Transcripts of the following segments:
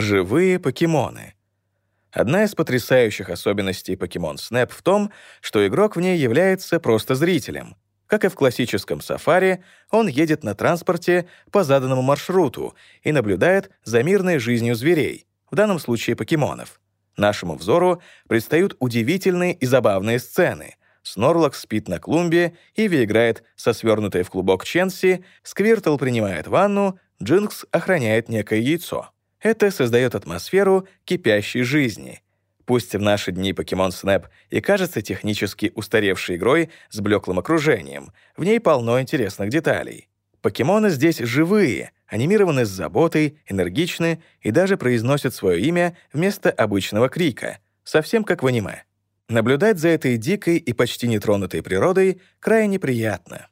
Живые покемоны. Одна из потрясающих особенностей Pokemon Snap в том, что игрок в ней является просто зрителем. Как и в классическом сафари, он едет на транспорте по заданному маршруту и наблюдает за мирной жизнью зверей, в данном случае покемонов. Нашему взору предстают удивительные и забавные сцены. Снорлок спит на клумбе, Иви играет со свернутой в клубок Ченси, Сквиртл принимает ванну, Джинкс охраняет некое яйцо. Это создает атмосферу кипящей жизни. Пусть в наши дни Pokemon Snap и кажется технически устаревшей игрой с блеклым окружением, в ней полно интересных деталей. Покемоны здесь живые, анимированы с заботой, энергичны и даже произносят свое имя вместо обычного крика, совсем как в аниме. Наблюдать за этой дикой и почти нетронутой природой крайне приятно.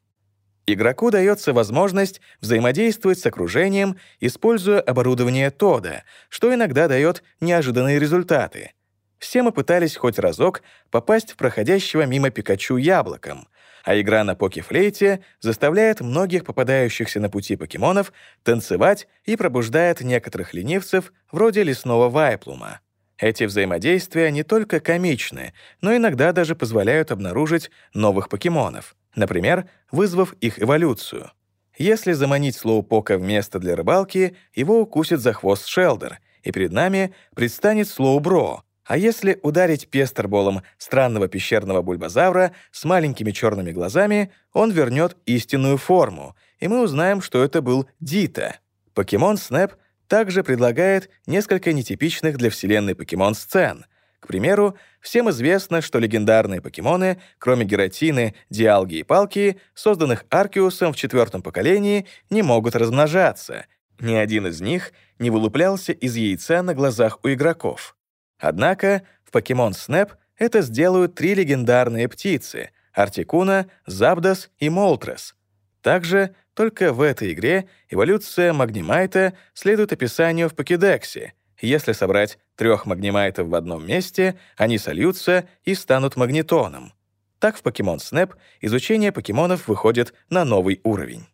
Игроку дается возможность взаимодействовать с окружением, используя оборудование Тода, что иногда дает неожиданные результаты. Все мы пытались хоть разок попасть в проходящего мимо Пикачу яблоком, а игра на покефлейте заставляет многих попадающихся на пути покемонов танцевать и пробуждает некоторых ленивцев вроде лесного Вайплума. Эти взаимодействия не только комичны, но иногда даже позволяют обнаружить новых покемонов например, вызвав их эволюцию. Если заманить слоупока в место для рыбалки, его укусит за хвост Шелдер, и перед нами предстанет слоубро. А если ударить пестерболом странного пещерного бульбазавра с маленькими черными глазами, он вернет истинную форму, и мы узнаем, что это был Дита. Покемон Снэп также предлагает несколько нетипичных для вселенной покемон-сцен — к примеру, всем известно, что легендарные покемоны, кроме Гератины, Диалги и Палки, созданных Аркиусом в четвертом поколении, не могут размножаться. Ни один из них не вылуплялся из яйца на глазах у игроков. Однако в Pokemon Snap это сделают три легендарные птицы — Артикуна, Запдос и Молтрес. Также только в этой игре эволюция Магнимайта следует описанию в покедексе — если собрать трех магнимайтов в одном месте, они сольются и станут магнитоном. Так в Pokemon Snap изучение покемонов выходит на новый уровень.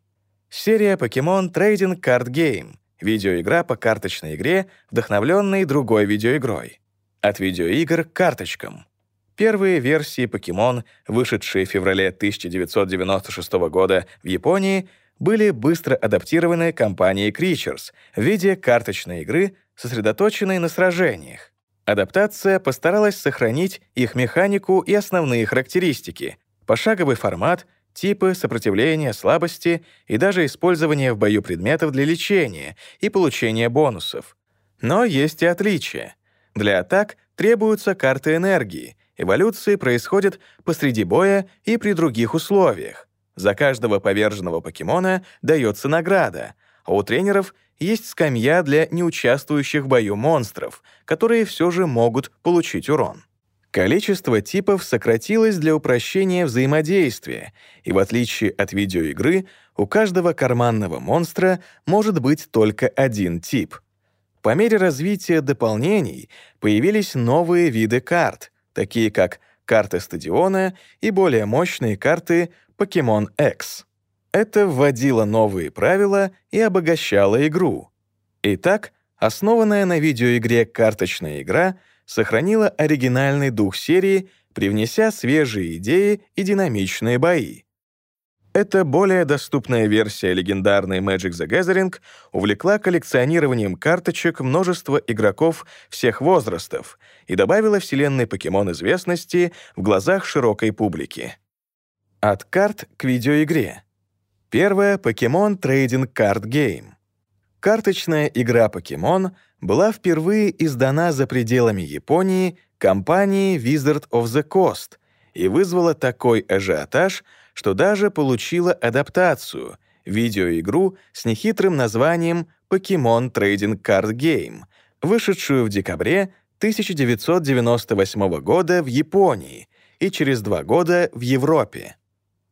Серия Pokemon Trading Card Game — видеоигра по карточной игре, вдохновленной другой видеоигрой. От видеоигр к карточкам. Первые версии Pokemon, вышедшие в феврале 1996 года в Японии, были быстро адаптированы компанией Creatures в виде карточной игры сосредоточенные на сражениях. Адаптация постаралась сохранить их механику и основные характеристики, пошаговый формат, типы сопротивления, слабости и даже использование в бою предметов для лечения и получения бонусов. Но есть и отличия. Для атак требуются карты энергии, эволюции происходят посреди боя и при других условиях. За каждого поверженного покемона дается награда, а у тренеров есть скамья для неучаствующих в бою монстров, которые все же могут получить урон. Количество типов сократилось для упрощения взаимодействия, и в отличие от видеоигры, у каждого карманного монстра может быть только один тип. По мере развития дополнений появились новые виды карт, такие как карты стадиона и более мощные карты Pokemon X. Это вводило новые правила и обогащало игру. Итак, основанная на видеоигре «Карточная игра» сохранила оригинальный дух серии, привнеся свежие идеи и динамичные бои. Эта более доступная версия легендарной Magic the Gathering увлекла коллекционированием карточек множество игроков всех возрастов и добавила вселенной покемон известности в глазах широкой публики. От карт к видеоигре. Первая — Pokemon Trading Card Game. Карточная игра Pokemon была впервые издана за пределами Японии компанией Wizard of the Coast и вызвала такой ажиотаж, что даже получила адаптацию — видеоигру с нехитрым названием Pokemon Trading Card Game, вышедшую в декабре 1998 года в Японии и через два года в Европе.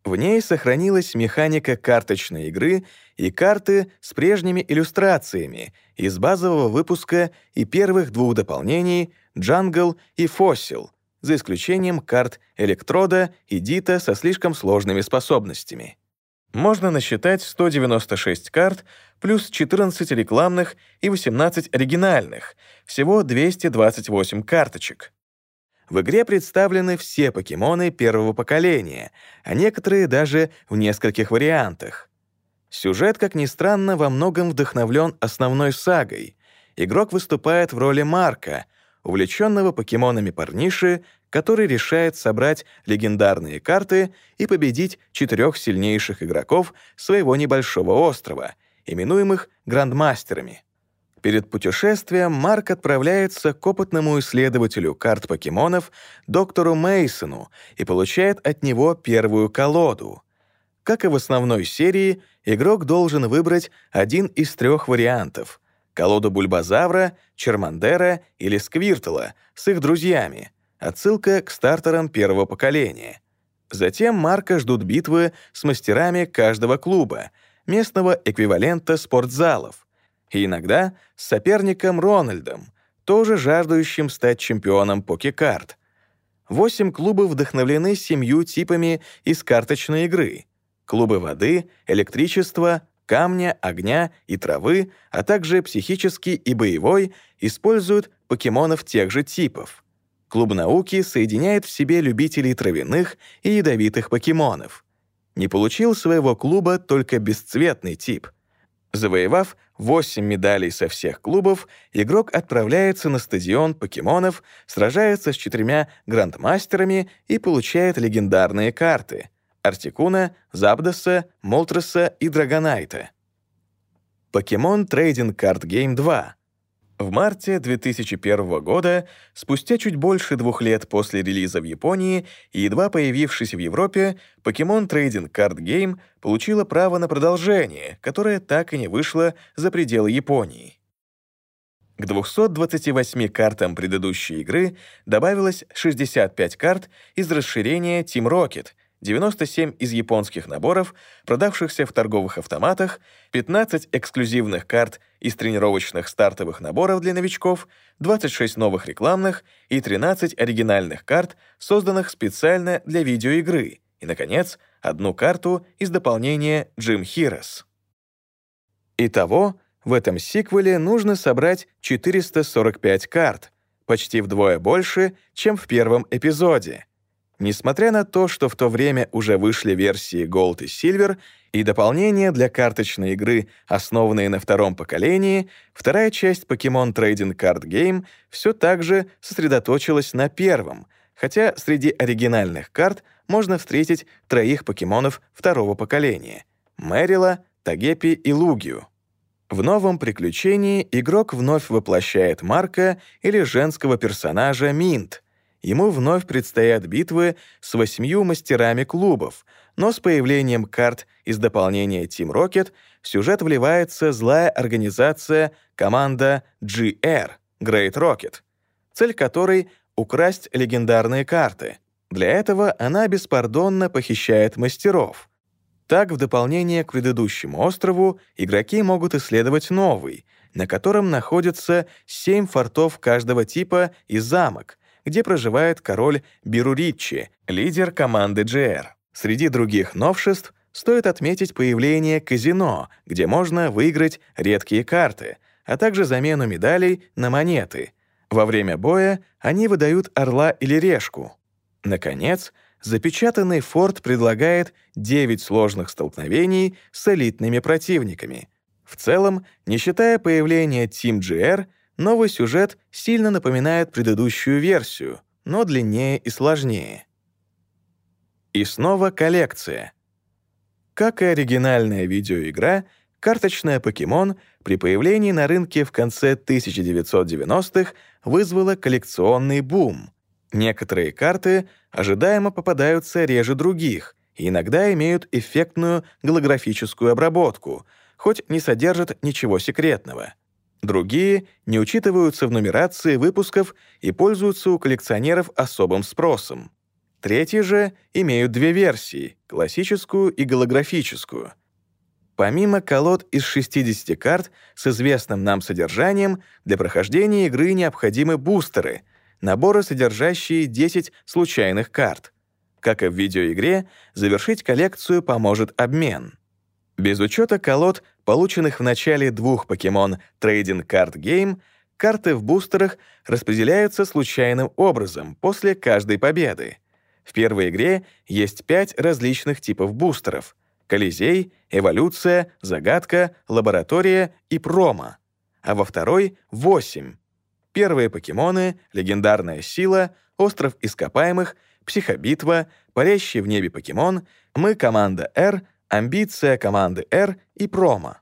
В ней сохранилась механика карточной игры и карты с прежними иллюстрациями из базового выпуска и первых двух дополнений «Jungle» и «Fossil», за исключением карт «Электрода» и «Дитто» со слишком сложными способностями. Можно насчитать 196 карт плюс 14 рекламных и 18 оригинальных, всего 228 карточек. В игре представлены все покемоны первого поколения, а некоторые даже в нескольких вариантах. Сюжет, как ни странно, во многом вдохновлен основной сагой. Игрок выступает в роли Марка, увлеченного покемонами парниши, который решает собрать легендарные карты и победить четырех сильнейших игроков своего небольшого острова, именуемых грандмастерами. Перед путешествием Марк отправляется к опытному исследователю карт покемонов, доктору Мейсону, и получает от него первую колоду. Как и в основной серии, игрок должен выбрать один из трех вариантов — колоду Бульбазавра, Чермандера или Сквиртла с их друзьями — Отсылка к стартерам первого поколения. Затем Марка ждут битвы с мастерами каждого клуба, местного эквивалента спортзалов, и иногда с соперником Рональдом, тоже жаждущим стать чемпионом покекарт. Восемь клубов вдохновлены семью типами из карточной игры. Клубы воды, электричества, камня, огня и травы, а также психический и боевой используют покемонов тех же типов. Клуб науки соединяет в себе любителей травяных и ядовитых покемонов. Не получил своего клуба только бесцветный тип. Завоевав 8 медалей со всех клубов, игрок отправляется на стадион покемонов, сражается с четырьмя грандмастерами и получает легендарные карты — Артикуна, Запдоса, Молтреса и Драгонайта. Покемон Трейдинг Карт Гейм 2 в марте 2001 года, спустя чуть больше двух лет после релиза в Японии и едва появившись в Европе, Pokemon Trading Card Game получила право на продолжение, которое так и не вышло за пределы Японии. К 228 картам предыдущей игры добавилось 65 карт из расширения Team Rocket — 97 из японских наборов, продавшихся в торговых автоматах, 15 эксклюзивных карт из тренировочных стартовых наборов для новичков, 26 новых рекламных и 13 оригинальных карт, созданных специально для видеоигры, и, наконец, одну карту из дополнения Gym Heroes. Итого, в этом сиквеле нужно собрать 445 карт, почти вдвое больше, чем в первом эпизоде — Несмотря на то, что в то время уже вышли версии Gold и Silver и дополнения для карточной игры, основанные на втором поколении, вторая часть Pokemon Trading Card Game все так же сосредоточилась на первом, хотя среди оригинальных карт можно встретить троих покемонов второго поколения — Мэрила, Тагепи и Лугию. В новом приключении игрок вновь воплощает Марка или женского персонажа Минт — ему вновь предстоят битвы с восьмью мастерами клубов, но с появлением карт из дополнения Team Rocket в сюжет вливается злая организация команда GR — Great Rocket, цель которой — украсть легендарные карты. Для этого она беспардонно похищает мастеров. Так, в дополнение к предыдущему острову, игроки могут исследовать новый, на котором находятся семь фортов каждого типа и замок, где проживает король Бируричи, лидер команды GR. Среди других новшеств стоит отметить появление казино, где можно выиграть редкие карты, а также замену медалей на монеты. Во время боя они выдают орла или решку. Наконец, запечатанный форт предлагает 9 сложных столкновений с элитными противниками. В целом, не считая появления Team GR, Новый сюжет сильно напоминает предыдущую версию, но длиннее и сложнее. И снова коллекция. Как и оригинальная видеоигра, карточная «Покемон» при появлении на рынке в конце 1990-х вызвала коллекционный бум. Некоторые карты ожидаемо попадаются реже других и иногда имеют эффектную голографическую обработку, хоть не содержат ничего секретного — Другие не учитываются в нумерации выпусков и пользуются у коллекционеров особым спросом. Третьи же имеют две версии — классическую и голографическую. Помимо колод из 60 карт с известным нам содержанием, для прохождения игры необходимы бустеры — наборы, содержащие 10 случайных карт. Как и в видеоигре, завершить коллекцию поможет обмен — без учета колод полученных в начале двух Pokemon Trading Card Game, карты в бустерах распределяются случайным образом после каждой победы. В первой игре есть пять различных типов бустеров — Колизей, Эволюция, Загадка, Лаборатория и Промо. А во второй — восемь. Первые покемоны — Легендарная Сила, Остров Ископаемых, Психобитва, Парящий в небе покемон, Мы — команда R, Амбиция команды R и Промо.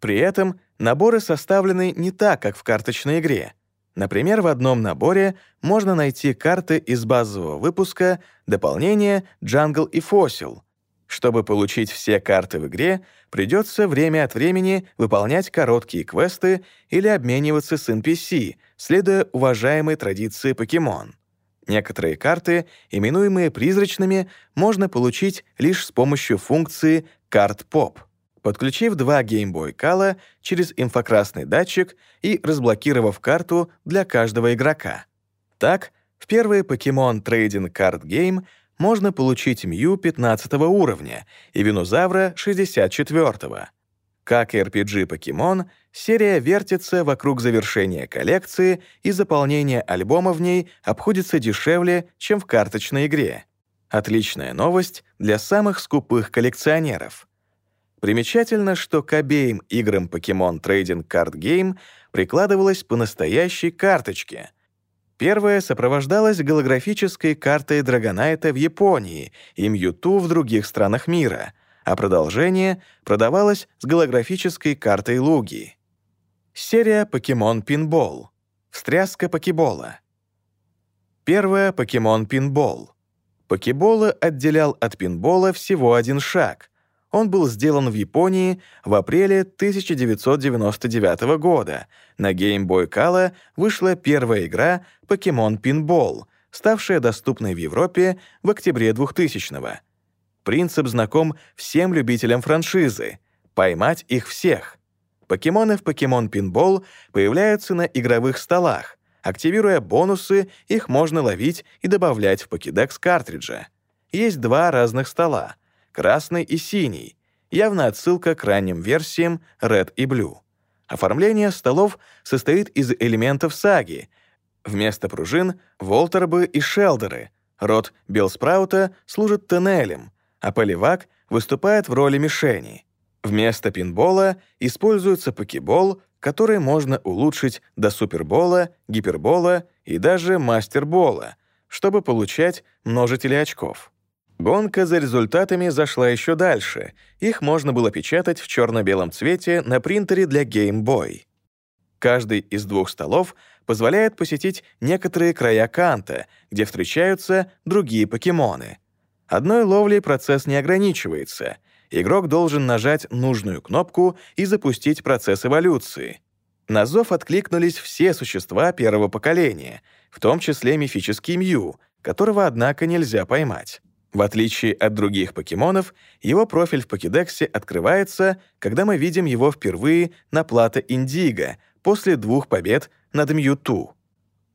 При этом наборы составлены не так, как в карточной игре — Например, в одном наборе можно найти карты из базового выпуска, дополнения Jungle и Fossil. Чтобы получить все карты в игре, придется время от времени выполнять короткие квесты или обмениваться с NPC, следуя уважаемой традиции покемон. Некоторые карты, именуемые призрачными, можно получить лишь с помощью функции «Карт Поп» подключив два Game Boy Color через инфракрасный датчик и разблокировав карту для каждого игрока. Так, в первый Pokemon Trading Card Game можно получить Мью 15 уровня и Винозавра 64 -го. Как RPG Pokemon, серия вертится вокруг завершения коллекции, и заполнение альбома в ней обходится дешевле, чем в карточной игре. Отличная новость для самых скупых коллекционеров — Примечательно, что к обеим играм Pokemon Trading Card Game прикладывалась по настоящей карточке. Первая сопровождалась голографической картой Драгонайта в Японии и Мьюту в других странах мира, а продолжение продавалось с голографической картой Луги. Серия Pokemon Pinball. Встряска покебола. Первая Pokemon Pinball. Покебола отделял от пинбола всего один шаг, он был сделан в Японии в апреле 1999 года. На Game Boy Color вышла первая игра Pokemon Pinball, ставшая доступной в Европе в октябре 2000-го. Принцип знаком всем любителям франшизы — поймать их всех. Покемоны в Pokemon Pinball появляются на игровых столах. Активируя бонусы, их можно ловить и добавлять в покедекс картриджа. Есть два разных стола — красный и синий, явно отсылка к ранним версиям Red и Blue. Оформление столов состоит из элементов саги. Вместо пружин — волтербы и шелдеры. Рот Белспраута служит тоннелем, а поливак выступает в роли мишени. Вместо пинбола используется покебол, который можно улучшить до супербола, гипербола и даже мастербола, чтобы получать множители очков. Гонка за результатами зашла еще дальше. Их можно было печатать в черно-белом цвете на принтере для Game Boy. Каждый из двух столов позволяет посетить некоторые края Канта, где встречаются другие покемоны. Одной ловлей процесс не ограничивается. Игрок должен нажать нужную кнопку и запустить процесс эволюции. На зов откликнулись все существа первого поколения, в том числе мифический Мью, которого, однако, нельзя поймать. В отличие от других покемонов, его профиль в покедексе открывается, когда мы видим его впервые на плато Индиго после двух побед над Мьюту.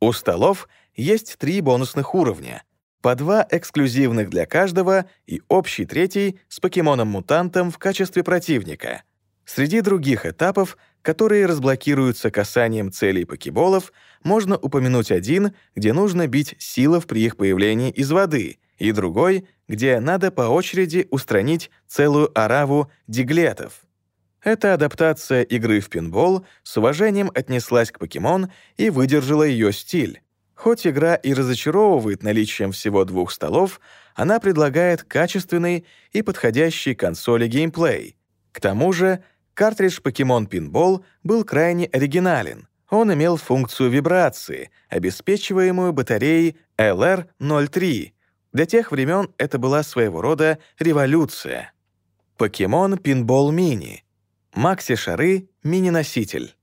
У столов есть три бонусных уровня, по два эксклюзивных для каждого и общий третий с покемоном-мутантом в качестве противника. Среди других этапов, которые разблокируются касанием целей покеболов, можно упомянуть один, где нужно бить силов при их появлении из воды — и другой, где надо по очереди устранить целую ораву диглетов. Эта адаптация игры в пинбол с уважением отнеслась к покемон и выдержала ее стиль. Хоть игра и разочаровывает наличием всего двух столов, она предлагает качественный и подходящий консоли геймплей. К тому же, картридж Pokemon Pinball был крайне оригинален. Он имел функцию вибрации, обеспечиваемую батареей LR03, для тех времен это была своего рода революция. Покемон Пинбол Мини. Макси-шары мини-носитель.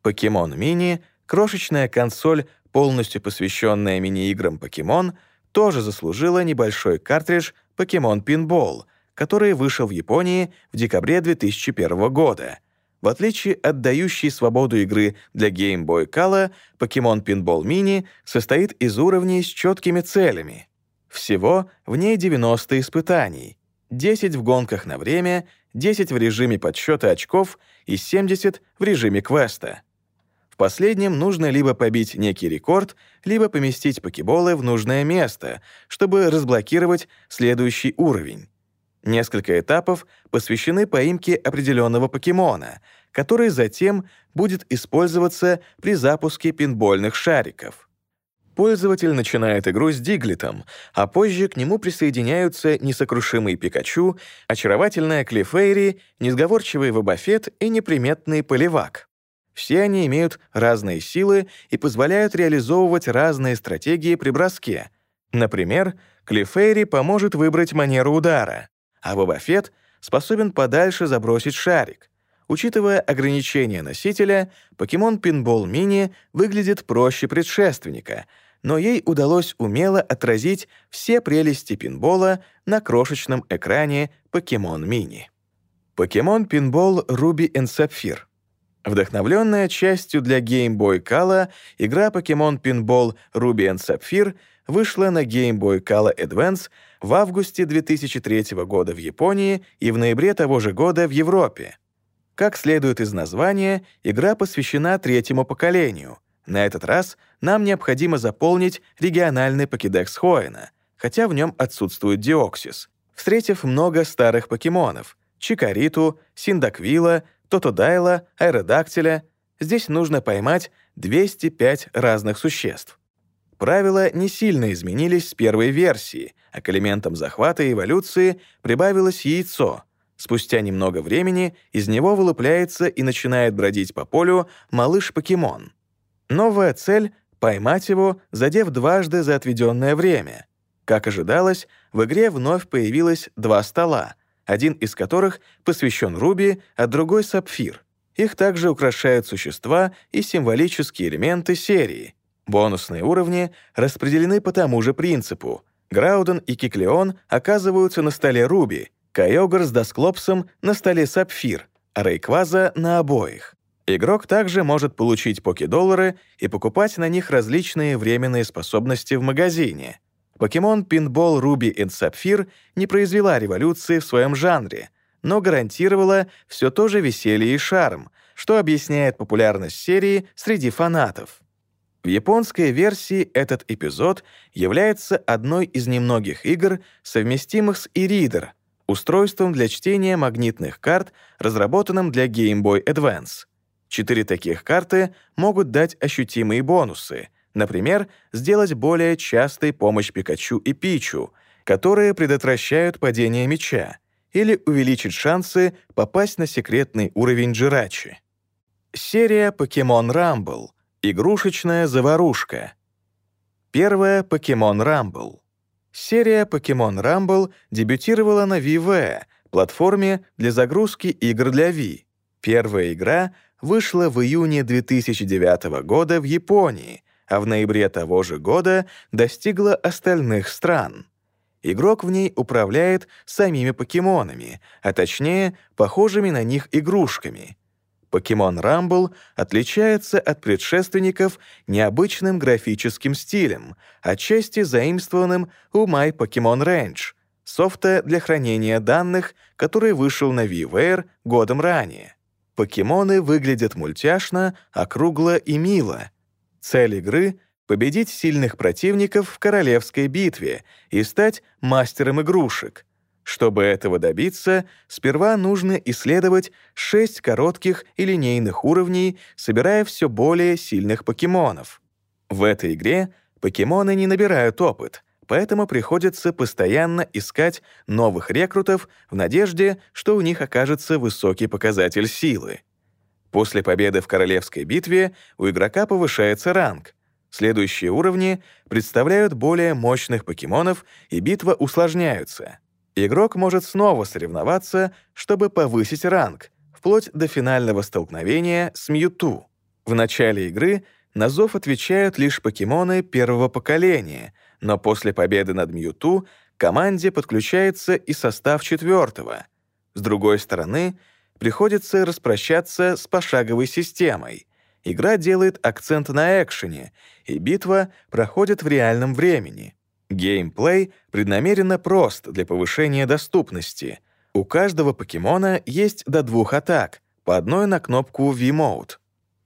Покемон Мини — крошечная консоль, полностью посвященная мини-играм Покемон, тоже заслужила небольшой картридж Покемон Пинбол, который вышел в Японии в декабре 2001 года. В отличие от дающей свободу игры для Game Boy Color, Покемон Pinball Mini состоит из уровней с четкими целями — всего в ней 90 испытаний, 10 в гонках на время, 10 в режиме подсчета очков и 70 в режиме квеста. Последнем нужно либо побить некий рекорд, либо поместить покеболы в нужное место, чтобы разблокировать следующий уровень. Несколько этапов посвящены поимке определенного покемона, который затем будет использоваться при запуске пинбольных шариков. Пользователь начинает игру с Диглитом, а позже к нему присоединяются несокрушимый Пикачу, очаровательная Клифейри, несговорчивый Вабафет и неприметный Поливак. Все они имеют разные силы и позволяют реализовывать разные стратегии при броске. Например, Клифейри поможет выбрать манеру удара, а Бобафет способен подальше забросить шарик. Учитывая ограничения носителя, покемон Пинбол Мини выглядит проще предшественника, но ей удалось умело отразить все прелести пинбола на крошечном экране Покемон Мини. Покемон Пинбол Руби и Сапфир Вдохновленная частью для Game Boy Color, игра Pokemon Pinball Ruby and Sapphire вышла на Game Boy Color Advance в августе 2003 года в Японии и в ноябре того же года в Европе. Как следует из названия, игра посвящена третьему поколению. На этот раз нам необходимо заполнить региональный покедекс Хоэна, хотя в нем отсутствует Диоксис, встретив много старых покемонов — Чикариту, Синдаквила, тотодайла, аэродактиля. Здесь нужно поймать 205 разных существ. Правила не сильно изменились с первой версии, а к элементам захвата и эволюции прибавилось яйцо. Спустя немного времени из него вылупляется и начинает бродить по полю малыш-покемон. Новая цель — поймать его, задев дважды за отведенное время. Как ожидалось, в игре вновь появилось два стола — один из которых посвящен Руби, а другой — Сапфир. Их также украшают существа и символические элементы серии. Бонусные уровни распределены по тому же принципу. Грауден и Киклеон оказываются на столе Руби, Кайогар с Досклопсом на столе Сапфир, а Рейкваза — на обоих. Игрок также может получить поки-доллары и покупать на них различные временные способности в магазине — Покемон Pinball Ruby и Sapphire не произвела революции в своем жанре, но гарантировала все то же веселье и шарм, что объясняет популярность серии среди фанатов. В японской версии этот эпизод является одной из немногих игр, совместимых с e-reader, устройством для чтения магнитных карт, разработанным для Game Boy Advance. Четыре таких карты могут дать ощутимые бонусы — Например, сделать более частой помощь Пикачу и Пичу, которые предотвращают падение мяча, или увеличить шансы попасть на секретный уровень Джирачи. Серия Покемон Rumble. Игрушечная заварушка. Первая Покемон Rumble. Серия Покемон Rumble дебютировала на VV, платформе для загрузки игр для Wii. Первая игра вышла в июне 2009 года в Японии а в ноябре того же года достигла остальных стран. Игрок в ней управляет самими покемонами, а точнее, похожими на них игрушками. Покемон Rumble отличается от предшественников необычным графическим стилем, отчасти заимствованным у My Pokemon Range, софта для хранения данных, который вышел на VWare годом ранее. Покемоны выглядят мультяшно, округло и мило — Цель игры — победить сильных противников в королевской битве и стать мастером игрушек. Чтобы этого добиться, сперва нужно исследовать шесть коротких и линейных уровней, собирая все более сильных покемонов. В этой игре покемоны не набирают опыт, поэтому приходится постоянно искать новых рекрутов в надежде, что у них окажется высокий показатель силы. После победы в королевской битве у игрока повышается ранг. Следующие уровни представляют более мощных покемонов, и битва усложняются. Игрок может снова соревноваться, чтобы повысить ранг, вплоть до финального столкновения с Мьюту. В начале игры на зов отвечают лишь покемоны первого поколения, но после победы над Мьюту команде подключается и состав четвертого. С другой стороны, приходится распрощаться с пошаговой системой. Игра делает акцент на экшене, и битва проходит в реальном времени. Геймплей преднамеренно прост для повышения доступности. У каждого покемона есть до двух атак, по одной на кнопку V-Mode.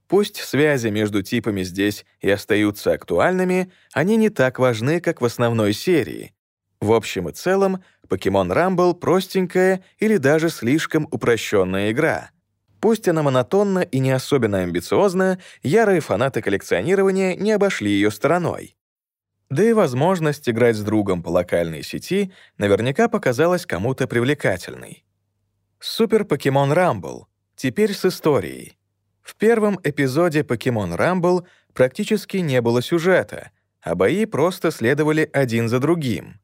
Пусть связи между типами здесь и остаются актуальными, они не так важны, как в основной серии. В общем и целом, Pokemon Rumble — простенькая или даже слишком упрощенная игра. Пусть она монотонна и не особенно амбициозна, ярые фанаты коллекционирования не обошли ее стороной. Да и возможность играть с другом по локальной сети наверняка показалась кому-то привлекательной. Супер Покемон Rumble. Теперь с историей. В первом эпизоде Покемон Rumble практически не было сюжета, а бои просто следовали один за другим.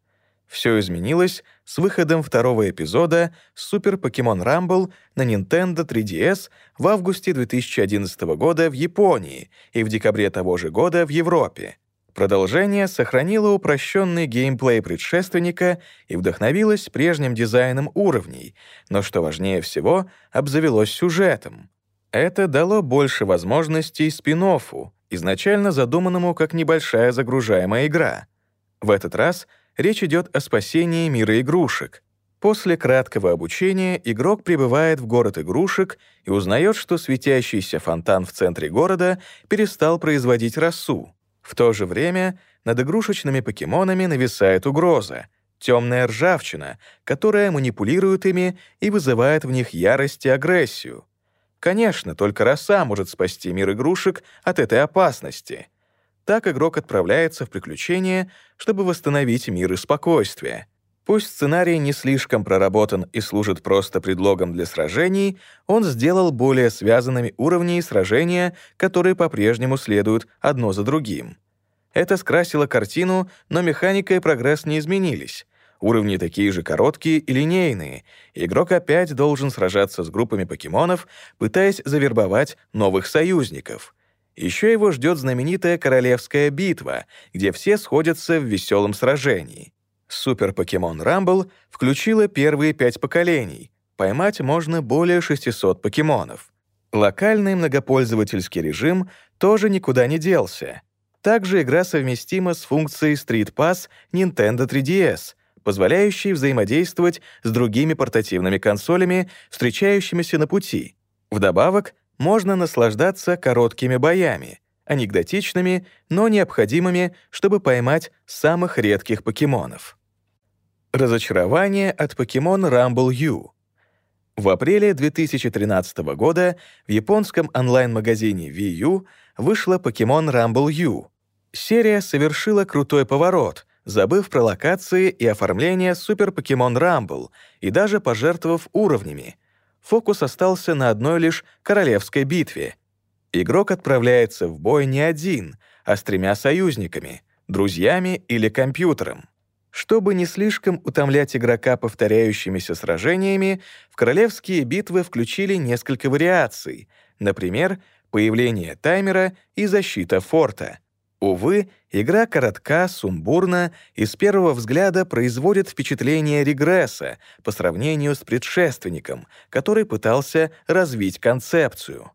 Все изменилось с выходом второго эпизода Супер Покемон Rumble на Nintendo 3DS в августе 2011 года в Японии и в декабре того же года в Европе. Продолжение сохранило упрощенный геймплей предшественника и вдохновилось прежним дизайном уровней, но, что важнее всего, обзавелось сюжетом. Это дало больше возможностей спин изначально задуманному как небольшая загружаемая игра. В этот раз речь идет о спасении мира игрушек. После краткого обучения игрок прибывает в город игрушек и узнает, что светящийся фонтан в центре города перестал производить росу. В то же время над игрушечными покемонами нависает угроза — темная ржавчина, которая манипулирует ими и вызывает в них ярость и агрессию. Конечно, только роса может спасти мир игрушек от этой опасности. Так игрок отправляется в приключения, чтобы восстановить мир и спокойствие. Пусть сценарий не слишком проработан и служит просто предлогом для сражений, он сделал более связанными уровни сражения, которые по-прежнему следуют одно за другим. Это скрасило картину, но механика и прогресс не изменились. Уровни такие же короткие и линейные. Игрок опять должен сражаться с группами покемонов, пытаясь завербовать новых союзников. Еще его ждет знаменитая королевская битва, где все сходятся в веселом сражении. Супер Покемон Рамбл включила первые пять поколений. Поймать можно более 600 покемонов. Локальный многопользовательский режим тоже никуда не делся. Также игра совместима с функцией Street Pass Nintendo 3DS, позволяющей взаимодействовать с другими портативными консолями, встречающимися на пути. Вдобавок, можно наслаждаться короткими боями, анекдотичными, но необходимыми, чтобы поймать самых редких покемонов. Разочарование от Pokemon Rumble U. В апреле 2013 года в японском онлайн-магазине Wii U вышла Pokemon Rumble U. Серия совершила крутой поворот, забыв про локации и оформление Super Pokemon Rumble и даже пожертвовав уровнями. Фокус остался на одной лишь королевской битве. Игрок отправляется в бой не один, а с тремя союзниками — друзьями или компьютером. Чтобы не слишком утомлять игрока повторяющимися сражениями, в королевские битвы включили несколько вариаций, например, появление таймера и защита форта. Увы, игра коротка, сумбурна и с первого взгляда производит впечатление регресса по сравнению с предшественником, который пытался развить концепцию.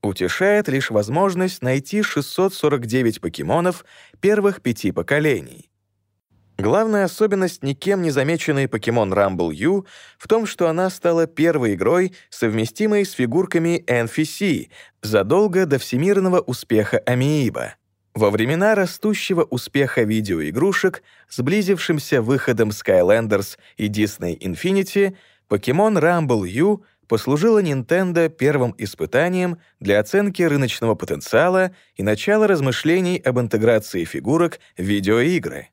Утешает лишь возможность найти 649 покемонов первых пяти поколений. Главная особенность никем не замеченной Pokemon Rumble U в том, что она стала первой игрой, совместимой с фигурками NFC, задолго до всемирного успеха Amiibo. Во времена растущего успеха видеоигрушек, сблизившимся выходом Skylanders и Disney Infinity, Pokemon Rumble U послужила Nintendo первым испытанием для оценки рыночного потенциала и начала размышлений об интеграции фигурок в видеоигры.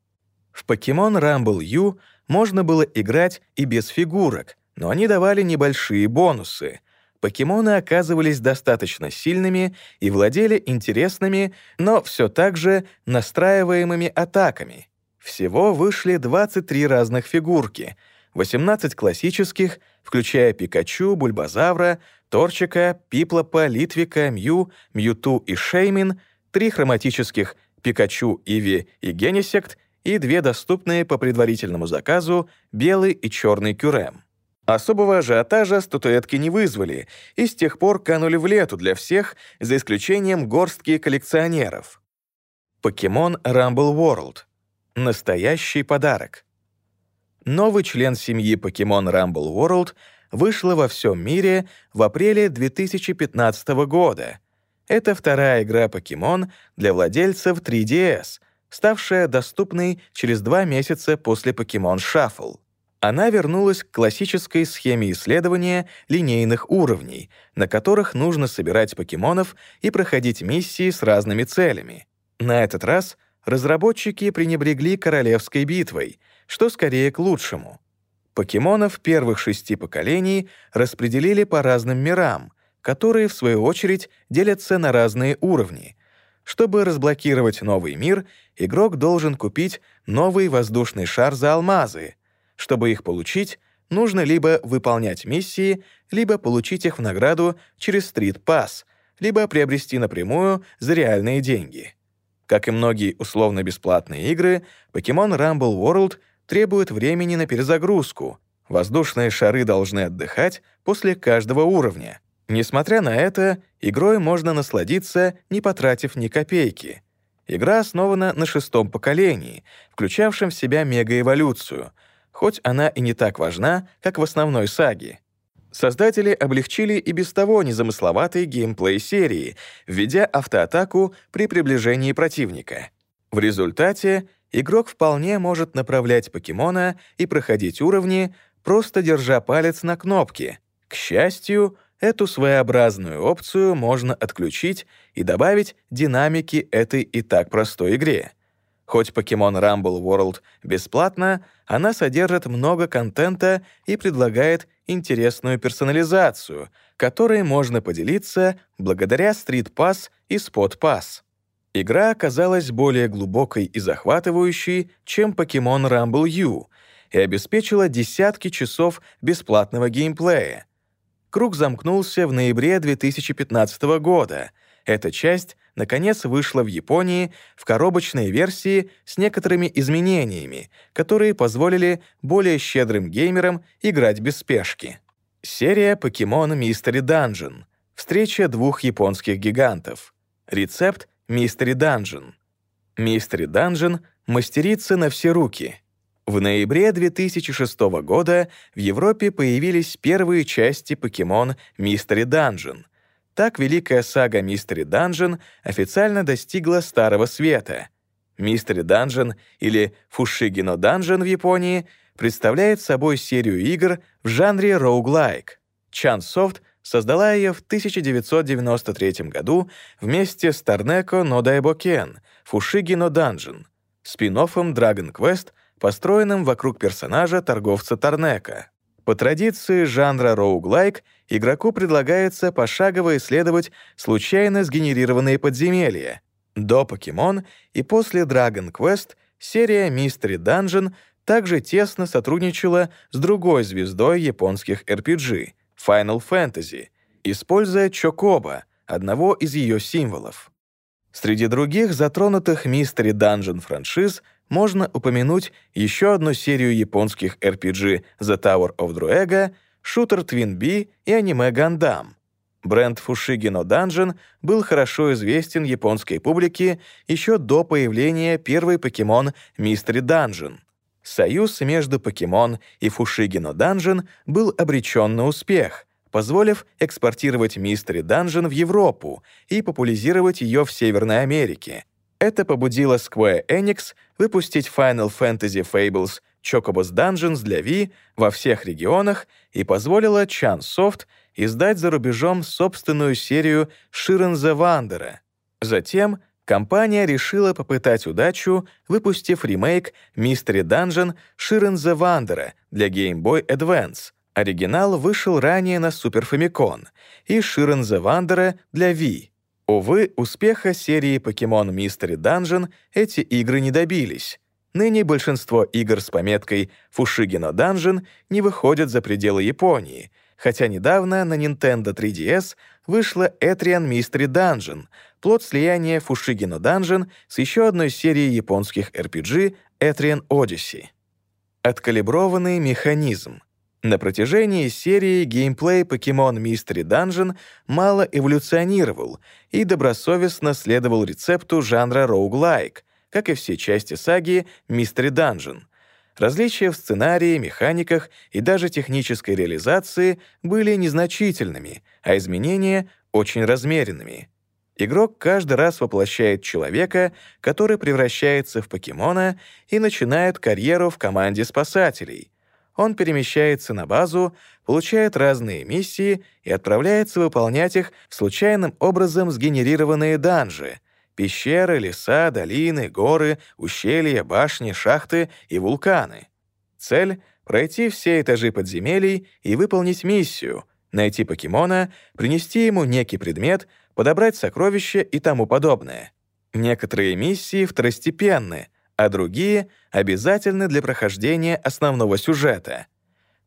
В Pokemon Rumble U можно было играть и без фигурок, но они давали небольшие бонусы. Покемоны оказывались достаточно сильными и владели интересными, но все так же настраиваемыми атаками. Всего вышли 23 разных фигурки, 18 классических, включая Пикачу, Бульбазавра, Торчика, Пиплопа, Литвика, Мью, Мьюту и Шеймин, три хроматических Пикачу, Иви и Генесект и две доступные по предварительному заказу белый и черный кюрем. Особого ажиотажа статуэтки не вызвали и с тех пор канули в лету для всех, за исключением горстки коллекционеров. Покемон Rumble World. Настоящий подарок. Новый член семьи Pokemon Rumble World вышла во всем мире в апреле 2015 года. Это вторая игра Pokemon для владельцев 3DS, ставшая доступной через два месяца после Pokemon Shuffle. Она вернулась к классической схеме исследования линейных уровней, на которых нужно собирать покемонов и проходить миссии с разными целями. На этот раз разработчики пренебрегли королевской битвой, что скорее к лучшему. Покемонов первых шести поколений распределили по разным мирам, которые, в свою очередь, делятся на разные уровни. Чтобы разблокировать новый мир, игрок должен купить новый воздушный шар за алмазы — чтобы их получить, нужно либо выполнять миссии, либо получить их в награду через Street Pass, либо приобрести напрямую за реальные деньги. Как и многие условно-бесплатные игры, Pokemon Rumble World требует времени на перезагрузку. Воздушные шары должны отдыхать после каждого уровня. Несмотря на это, игрой можно насладиться, не потратив ни копейки. Игра основана на шестом поколении, включавшем в себя мегаэволюцию — хоть она и не так важна, как в основной саге. Создатели облегчили и без того незамысловатый геймплей серии, введя автоатаку при приближении противника. В результате игрок вполне может направлять покемона и проходить уровни, просто держа палец на кнопке. К счастью, эту своеобразную опцию можно отключить и добавить динамики этой и так простой игре — Хоть Pokemon Rumble World бесплатна, она содержит много контента и предлагает интересную персонализацию, которой можно поделиться благодаря Street Pass и Spot Pass. Игра оказалась более глубокой и захватывающей, чем Pokemon Rumble U, и обеспечила десятки часов бесплатного геймплея. Круг замкнулся в ноябре 2015 года. Эта часть наконец вышла в Японии в коробочной версии с некоторыми изменениями, которые позволили более щедрым геймерам играть без спешки. Серия Pokemon Mystery Dungeon. Встреча двух японских гигантов. Рецепт Mystery Dungeon. Mystery Dungeon мастерится на все руки. В ноябре 2006 года в Европе появились первые части Pokemon Mystery Dungeon — так великая сага Мистери Данжен официально достигла Старого Света. Мистери Данжен или Фушигино Данжен в Японии представляет собой серию игр в жанре роуглайк. Chunsoft создала ее в 1993 году вместе с Torneko no Daibouken, Fushigi no Dungeon, спин-оффом Dragon Quest, построенным вокруг персонажа торговца Торнеко. По традиции жанра roguelike игроку предлагается пошагово исследовать случайно сгенерированные подземелья. До Покемон и после Dragon Quest серия Mystery Dungeon также тесно сотрудничала с другой звездой японских RPG — Final Fantasy, используя Чокоба, одного из ее символов. Среди других затронутых Mystery Dungeon франшиз можно упомянуть еще одну серию японских RPG The Tower of Druega, шутер Twin Bee и аниме Гандам. Бренд Fushigi Dungeon был хорошо известен японской публике еще до появления первой покемон Mystery Dungeon. Союз между покемон и Fushigi Dungeon был обречен на успех, позволив экспортировать Mystery Dungeon в Европу и популяризировать ее в Северной Америке — это побудило Square Enix выпустить Final Fantasy Fables Chocobos Dungeons для Wii во всех регионах и позволило Chunsoft издать за рубежом собственную серию Shiren the Wanderer. Затем компания решила попытать удачу, выпустив ремейк Mystery Dungeon Shiren the Wanderer для Game Boy Advance. Оригинал вышел ранее на Super Famicom и Shiren the Wanderer для Wii. Увы, успеха серии Pokemon Mystery Dungeon эти игры не добились. Ныне большинство игр с пометкой Fushigino Dungeon не выходят за пределы Японии, хотя недавно на Nintendo 3DS вышла Etrian Mystery Dungeon, плод слияния Fushigino Dungeon с еще одной серией японских RPG Etrian Odyssey. Откалиброванный механизм — на протяжении серии геймплей Pokemon Mystery Dungeon мало эволюционировал и добросовестно следовал рецепту жанра roguelike, как и все части саги Mystery Dungeon. Различия в сценарии, механиках и даже технической реализации были незначительными, а изменения — очень размеренными. Игрок каждый раз воплощает человека, который превращается в покемона и начинает карьеру в команде спасателей. Он перемещается на базу, получает разные миссии и отправляется выполнять их случайным образом сгенерированные данжи — пещеры, леса, долины, горы, ущелья, башни, шахты и вулканы. Цель — пройти все этажи подземелий и выполнить миссию — найти покемона, принести ему некий предмет — подобрать сокровища и тому подобное. Некоторые миссии второстепенны, а другие обязательны для прохождения основного сюжета.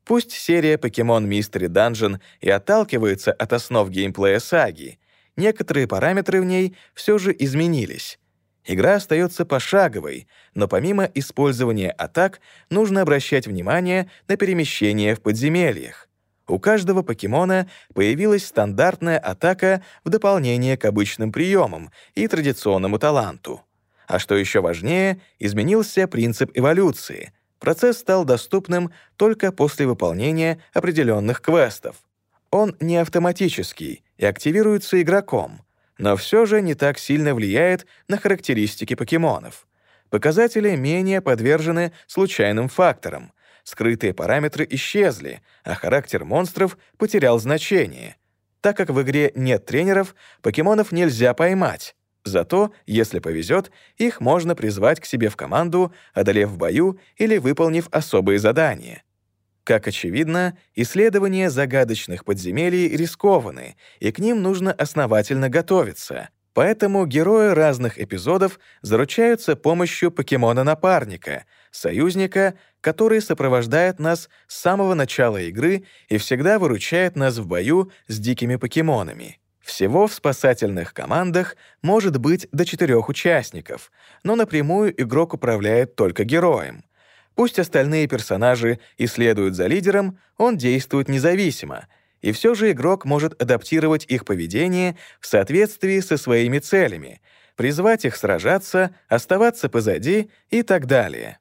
Пусть серия Pokemon Mystery Dungeon и отталкивается от основ геймплея саги, некоторые параметры в ней все же изменились. Игра остается пошаговой, но помимо использования атак нужно обращать внимание на перемещение в подземельях. У каждого покемона появилась стандартная атака в дополнение к обычным приемам и традиционному таланту. А что еще важнее, изменился принцип эволюции. Процесс стал доступным только после выполнения определенных квестов. Он не автоматический и активируется игроком, но все же не так сильно влияет на характеристики покемонов. Показатели менее подвержены случайным факторам, скрытые параметры исчезли, а характер монстров потерял значение. Так как в игре нет тренеров, покемонов нельзя поймать. Зато, если повезет, их можно призвать к себе в команду, одолев в бою или выполнив особые задания. Как очевидно, исследования загадочных подземелий рискованы, и к ним нужно основательно готовиться. Поэтому герои разных эпизодов заручаются помощью покемона-напарника, союзника, который сопровождает нас с самого начала игры и всегда выручает нас в бою с дикими покемонами. Всего в спасательных командах может быть до четырех участников, но напрямую игрок управляет только героем. Пусть остальные персонажи и следуют за лидером, он действует независимо — и все же игрок может адаптировать их поведение в соответствии со своими целями, призвать их сражаться, оставаться позади и так далее.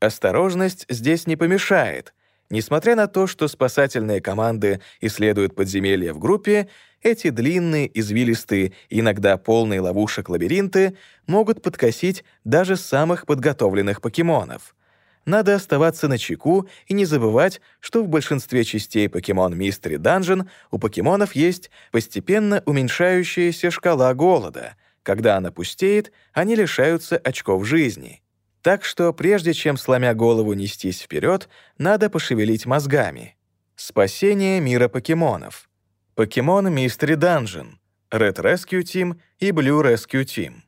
Осторожность здесь не помешает. Несмотря на то, что спасательные команды исследуют подземелья в группе, эти длинные, извилистые, иногда полные ловушек лабиринты могут подкосить даже самых подготовленных покемонов — надо оставаться на чеку и не забывать, что в большинстве частей Pokemon Mystery Dungeon у покемонов есть постепенно уменьшающаяся шкала голода. Когда она пустеет, они лишаются очков жизни. Так что прежде чем, сломя голову, нестись вперед, надо пошевелить мозгами. Спасение мира покемонов. Pokemon Mystery Dungeon, Red Rescue Team и Blue Rescue Team.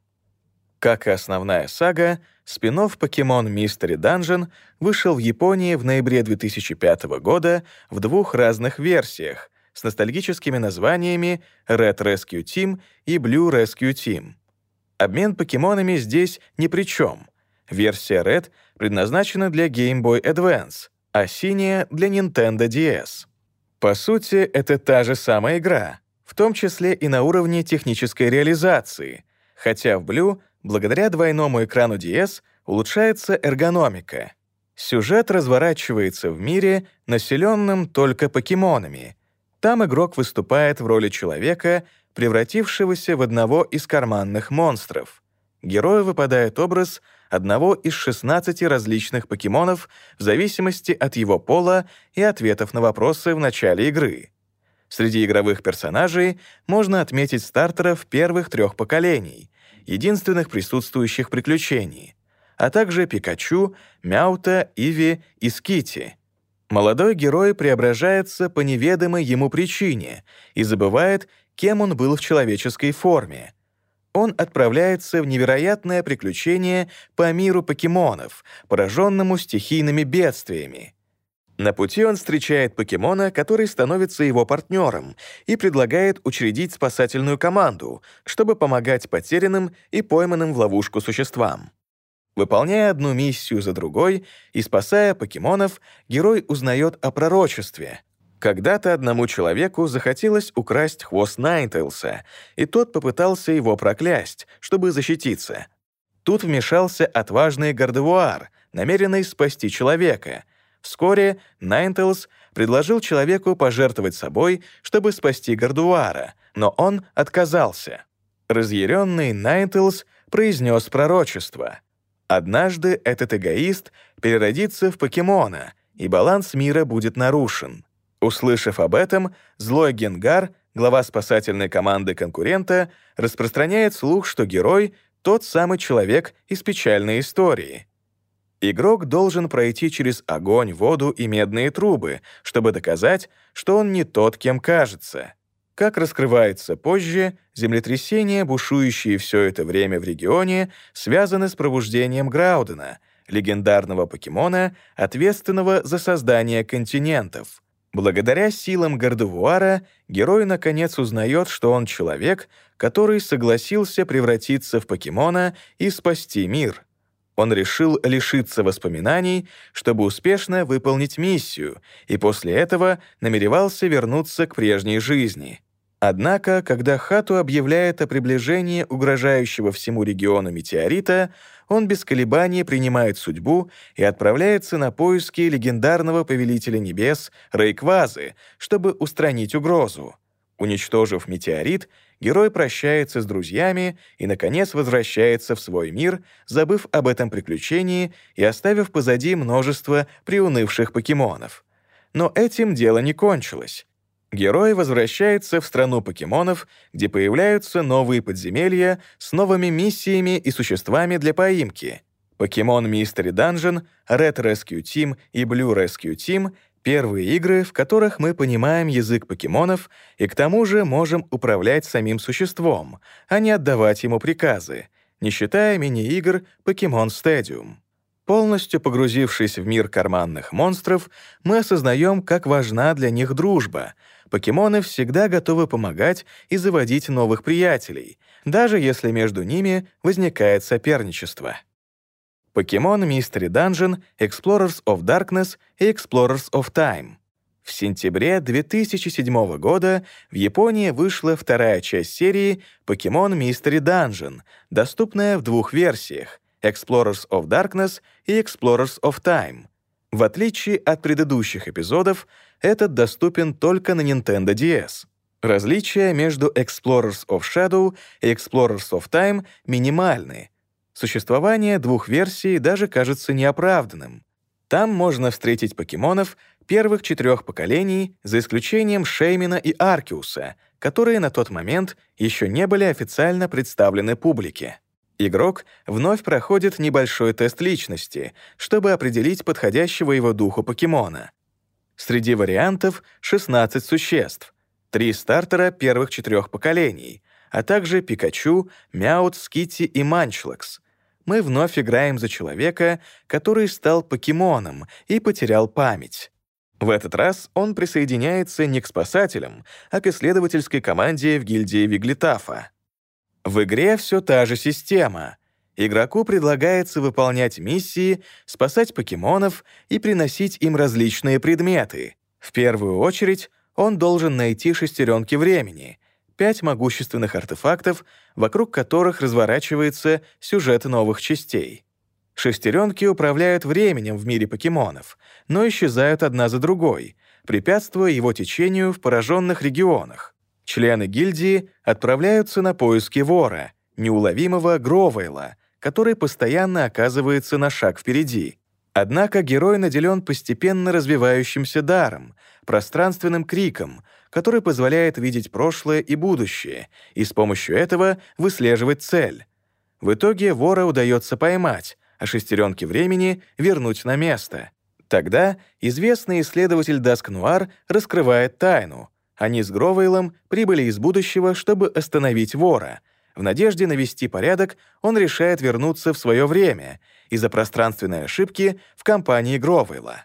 Как и основная сага, Спин-офф Pokemon Mystery Dungeon вышел в Японии в ноябре 2005 года в двух разных версиях с ностальгическими названиями Red Rescue Team и Blue Rescue Team. Обмен покемонами здесь ни при чем. Версия Red предназначена для Game Boy Advance, а синяя — для Nintendo DS. По сути, это та же самая игра, в том числе и на уровне технической реализации, хотя в Blue — Благодаря двойному экрану DS улучшается эргономика. Сюжет разворачивается в мире, населенном только покемонами. Там игрок выступает в роли человека, превратившегося в одного из карманных монстров. Герою выпадает образ одного из 16 различных покемонов в зависимости от его пола и ответов на вопросы в начале игры. Среди игровых персонажей можно отметить стартеров первых трех поколений — единственных присутствующих приключений, а также Пикачу, Мяута, Иви и Скити. Молодой герой преображается по неведомой ему причине и забывает, кем он был в человеческой форме. Он отправляется в невероятное приключение по миру покемонов, пораженному стихийными бедствиями. На пути он встречает покемона, который становится его партнером и предлагает учредить спасательную команду, чтобы помогать потерянным и пойманным в ловушку существам. Выполняя одну миссию за другой и спасая покемонов, герой узнает о пророчестве. Когда-то одному человеку захотелось украсть хвост Найнтейлса, и тот попытался его проклясть, чтобы защититься. Тут вмешался отважный Гардевуар, намеренный спасти человека. Вскоре Найнтейлс предложил человеку пожертвовать собой, чтобы спасти Гардевуара, но он отказался. Разъяренный Найнтейлс произнес пророчество. Однажды этот эгоист переродится в покемона, и баланс мира будет нарушен. Услышав об этом, злой Генгар, глава спасательной команды конкурента, распространяет слух, что герой — тот самый человек из печальной истории. Игрок должен пройти через огонь, воду и медные трубы, чтобы доказать, что он не тот, кем кажется. Как раскрывается позже, землетрясения, бушующие все это время в регионе, связаны с пробуждением Граудена, легендарного покемона, ответственного за создание континентов. Благодаря силам Гардевуара герой наконец узнает, что он человек, который согласился превратиться в покемона и спасти мир — он решил лишиться воспоминаний, чтобы успешно выполнить миссию, и после этого намеревался вернуться к прежней жизни. Однако, когда Хату объявляет о приближении угрожающего всему региону метеорита, он без колебаний принимает судьбу и отправляется на поиски легендарного повелителя небес Рейквазы, чтобы устранить угрозу. Уничтожив метеорит, герой прощается с друзьями и, наконец, возвращается в свой мир, забыв об этом приключении и оставив позади множество приунывших покемонов. Но этим дело не кончилось. Герой возвращается в страну покемонов, где появляются новые подземелья с новыми миссиями и существами для поимки. Покемон Mystery Dungeon, Red Rescue Team и Blue Rescue Team Первые игры, в которых мы понимаем язык покемонов и к тому же можем управлять самим существом, а не отдавать ему приказы, не считая мини-игр Pokemon Stadium. Полностью погрузившись в мир карманных монстров, мы осознаем, как важна для них дружба. Покемоны всегда готовы помогать и заводить новых приятелей, даже если между ними возникает соперничество. Покемон Mystery Dungeon, Explorers of Darkness и Explorers of Time. В сентябре 2007 года в Японии вышла вторая часть серии Покемон Mystery Dungeon, доступная в двух версиях — Explorers of Darkness и Explorers of Time. В отличие от предыдущих эпизодов, этот доступен только на Nintendo DS. Различия между Explorers of Shadow и Explorers of Time минимальны — Существование двух версий даже кажется неоправданным. Там можно встретить покемонов первых четырех поколений, за исключением Шеймина и Аркиуса, которые на тот момент еще не были официально представлены публике. Игрок вновь проходит небольшой тест личности, чтобы определить подходящего его духу покемона. Среди вариантов 16 существ, три стартера первых четырех поколений, а также Пикачу, Мяут, Скитти и Манчлекс — мы вновь играем за человека, который стал покемоном и потерял память. В этот раз он присоединяется не к спасателям, а к исследовательской команде в гильдии Виглитафа. В игре все та же система. Игроку предлагается выполнять миссии, спасать покемонов и приносить им различные предметы. В первую очередь он должен найти шестеренки времени — пять могущественных артефактов, вокруг которых разворачивается сюжет новых частей. Шестеренки управляют временем в мире покемонов, но исчезают одна за другой, препятствуя его течению в пораженных регионах. Члены гильдии отправляются на поиски вора, неуловимого Гровейла, который постоянно оказывается на шаг впереди. Однако герой наделен постепенно развивающимся даром, пространственным криком, который позволяет видеть прошлое и будущее, и с помощью этого выслеживать цель. В итоге вора удается поймать, а шестеренки времени вернуть на место. Тогда известный исследователь Даскнуар раскрывает тайну. Они с Гровейлом прибыли из будущего, чтобы остановить вора. В надежде навести порядок он решает вернуться в свое время из-за пространственной ошибки в компании Гровейла.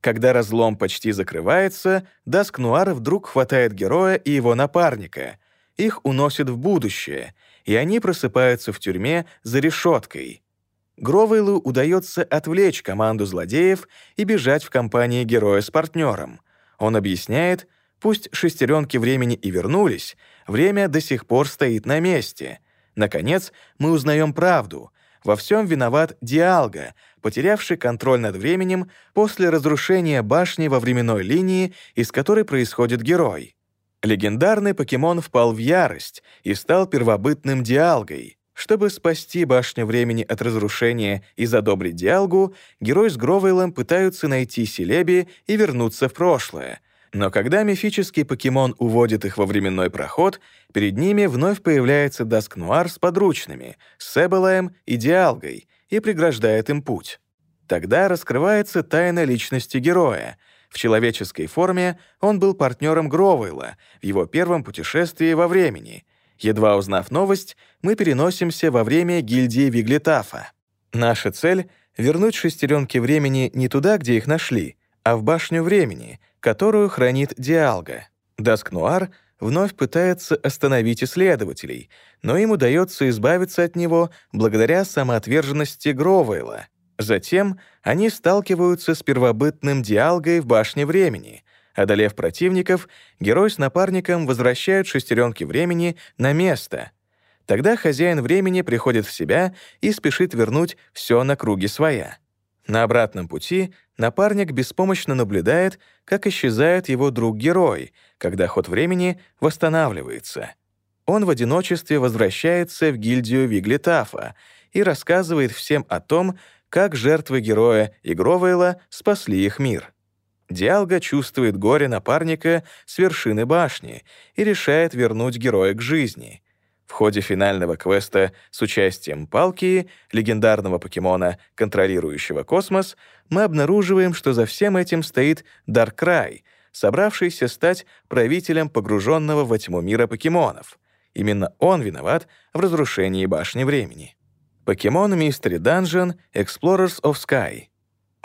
Когда разлом почти закрывается, Даскнуар вдруг хватает героя и его напарника. Их уносят в будущее, и они просыпаются в тюрьме за решеткой. Гровейлу удается отвлечь команду злодеев и бежать в компании героя с партнером. Он объясняет, пусть шестеренки времени и вернулись, время до сих пор стоит на месте. Наконец, мы узнаем правду. во всем виноват Диалга, потерявший контроль над временем после разрушения башни во временной линии, из которой происходит герой. Легендарный покемон впал в ярость и стал первобытным Диалгой. Чтобы спасти башню времени от разрушения и задобрить Диалгу, герой с Гровейлом пытаются найти Селеби и вернуться в прошлое. Но когда мифический покемон уводит их во временной проход, перед ними вновь появляется Даскнуар с подручными, с Себелаем и Диалгой, и преграждает им путь. Тогда раскрывается тайна личности героя — в человеческой форме он был партнером Гровейла в его первом путешествии во времени. Едва узнав новость, мы переносимся во время гильдии Виглетафа. Наша цель — вернуть шестеренки времени не туда, где их нашли, а в башню времени, которую хранит Диалга. Даскнуар вновь пытается остановить исследователей, но им удается избавиться от него благодаря самоотверженности Гровейла — Затем они сталкиваются с первобытным Диалгой в башне времени. Одолев противников, герой с напарником возвращают шестеренки времени на место. Тогда хозяин времени приходит в себя и спешит вернуть все на круги своя. На обратном пути напарник беспомощно наблюдает, как исчезает его друг-герой, когда ход времени восстанавливается. Он в одиночестве возвращается в гильдию Виглетафа и рассказывает всем о том, как жертвы героя и Гровейла спасли их мир. Диалга чувствует горе напарника с вершины башни и решает вернуть героя к жизни. В ходе финального квеста с участием Палки, легендарного покемона, контролирующего космос, мы обнаруживаем, что за всем этим стоит Даркрай, собравшийся стать правителем погруженного во тьму мира покемонов. Именно он виноват в разрушении башни времени. Покемон Mystery Dungeon Explorers of Sky.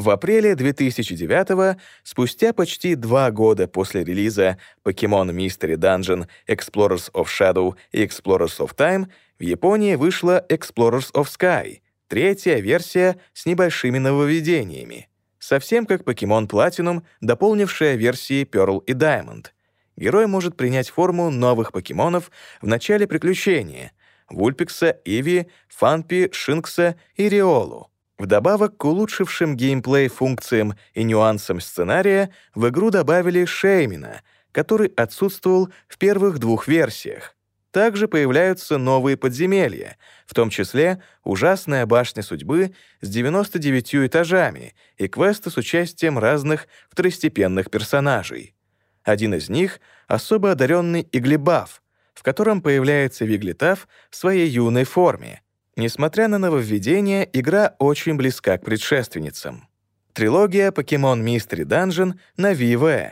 В апреле 2009 спустя почти два года после релиза Покемон Mystery Dungeon Explorers of Shadow и Explorers of Time в Японии вышла Explorers of Sky, третья версия с небольшими нововведениями. Совсем как Покемон Platinum, дополнившая версии Pearl и Diamond. Герой может принять форму новых покемонов в начале приключения — Вульпикса, Иви, Фанпи, Шинкса и Риолу. Вдобавок к улучшившим геймплей функциям и нюансам сценария в игру добавили Шеймина, который отсутствовал в первых двух версиях. Также появляются новые подземелья, в том числе «Ужасная башня судьбы» с 99 этажами и квесты с участием разных второстепенных персонажей. Один из них — особо одаренный Иглебаф, в котором появляется Виглитав в своей юной форме. Несмотря на нововведение, игра очень близка к предшественницам. Трилогия Pokemon Mystery Dungeon на VV.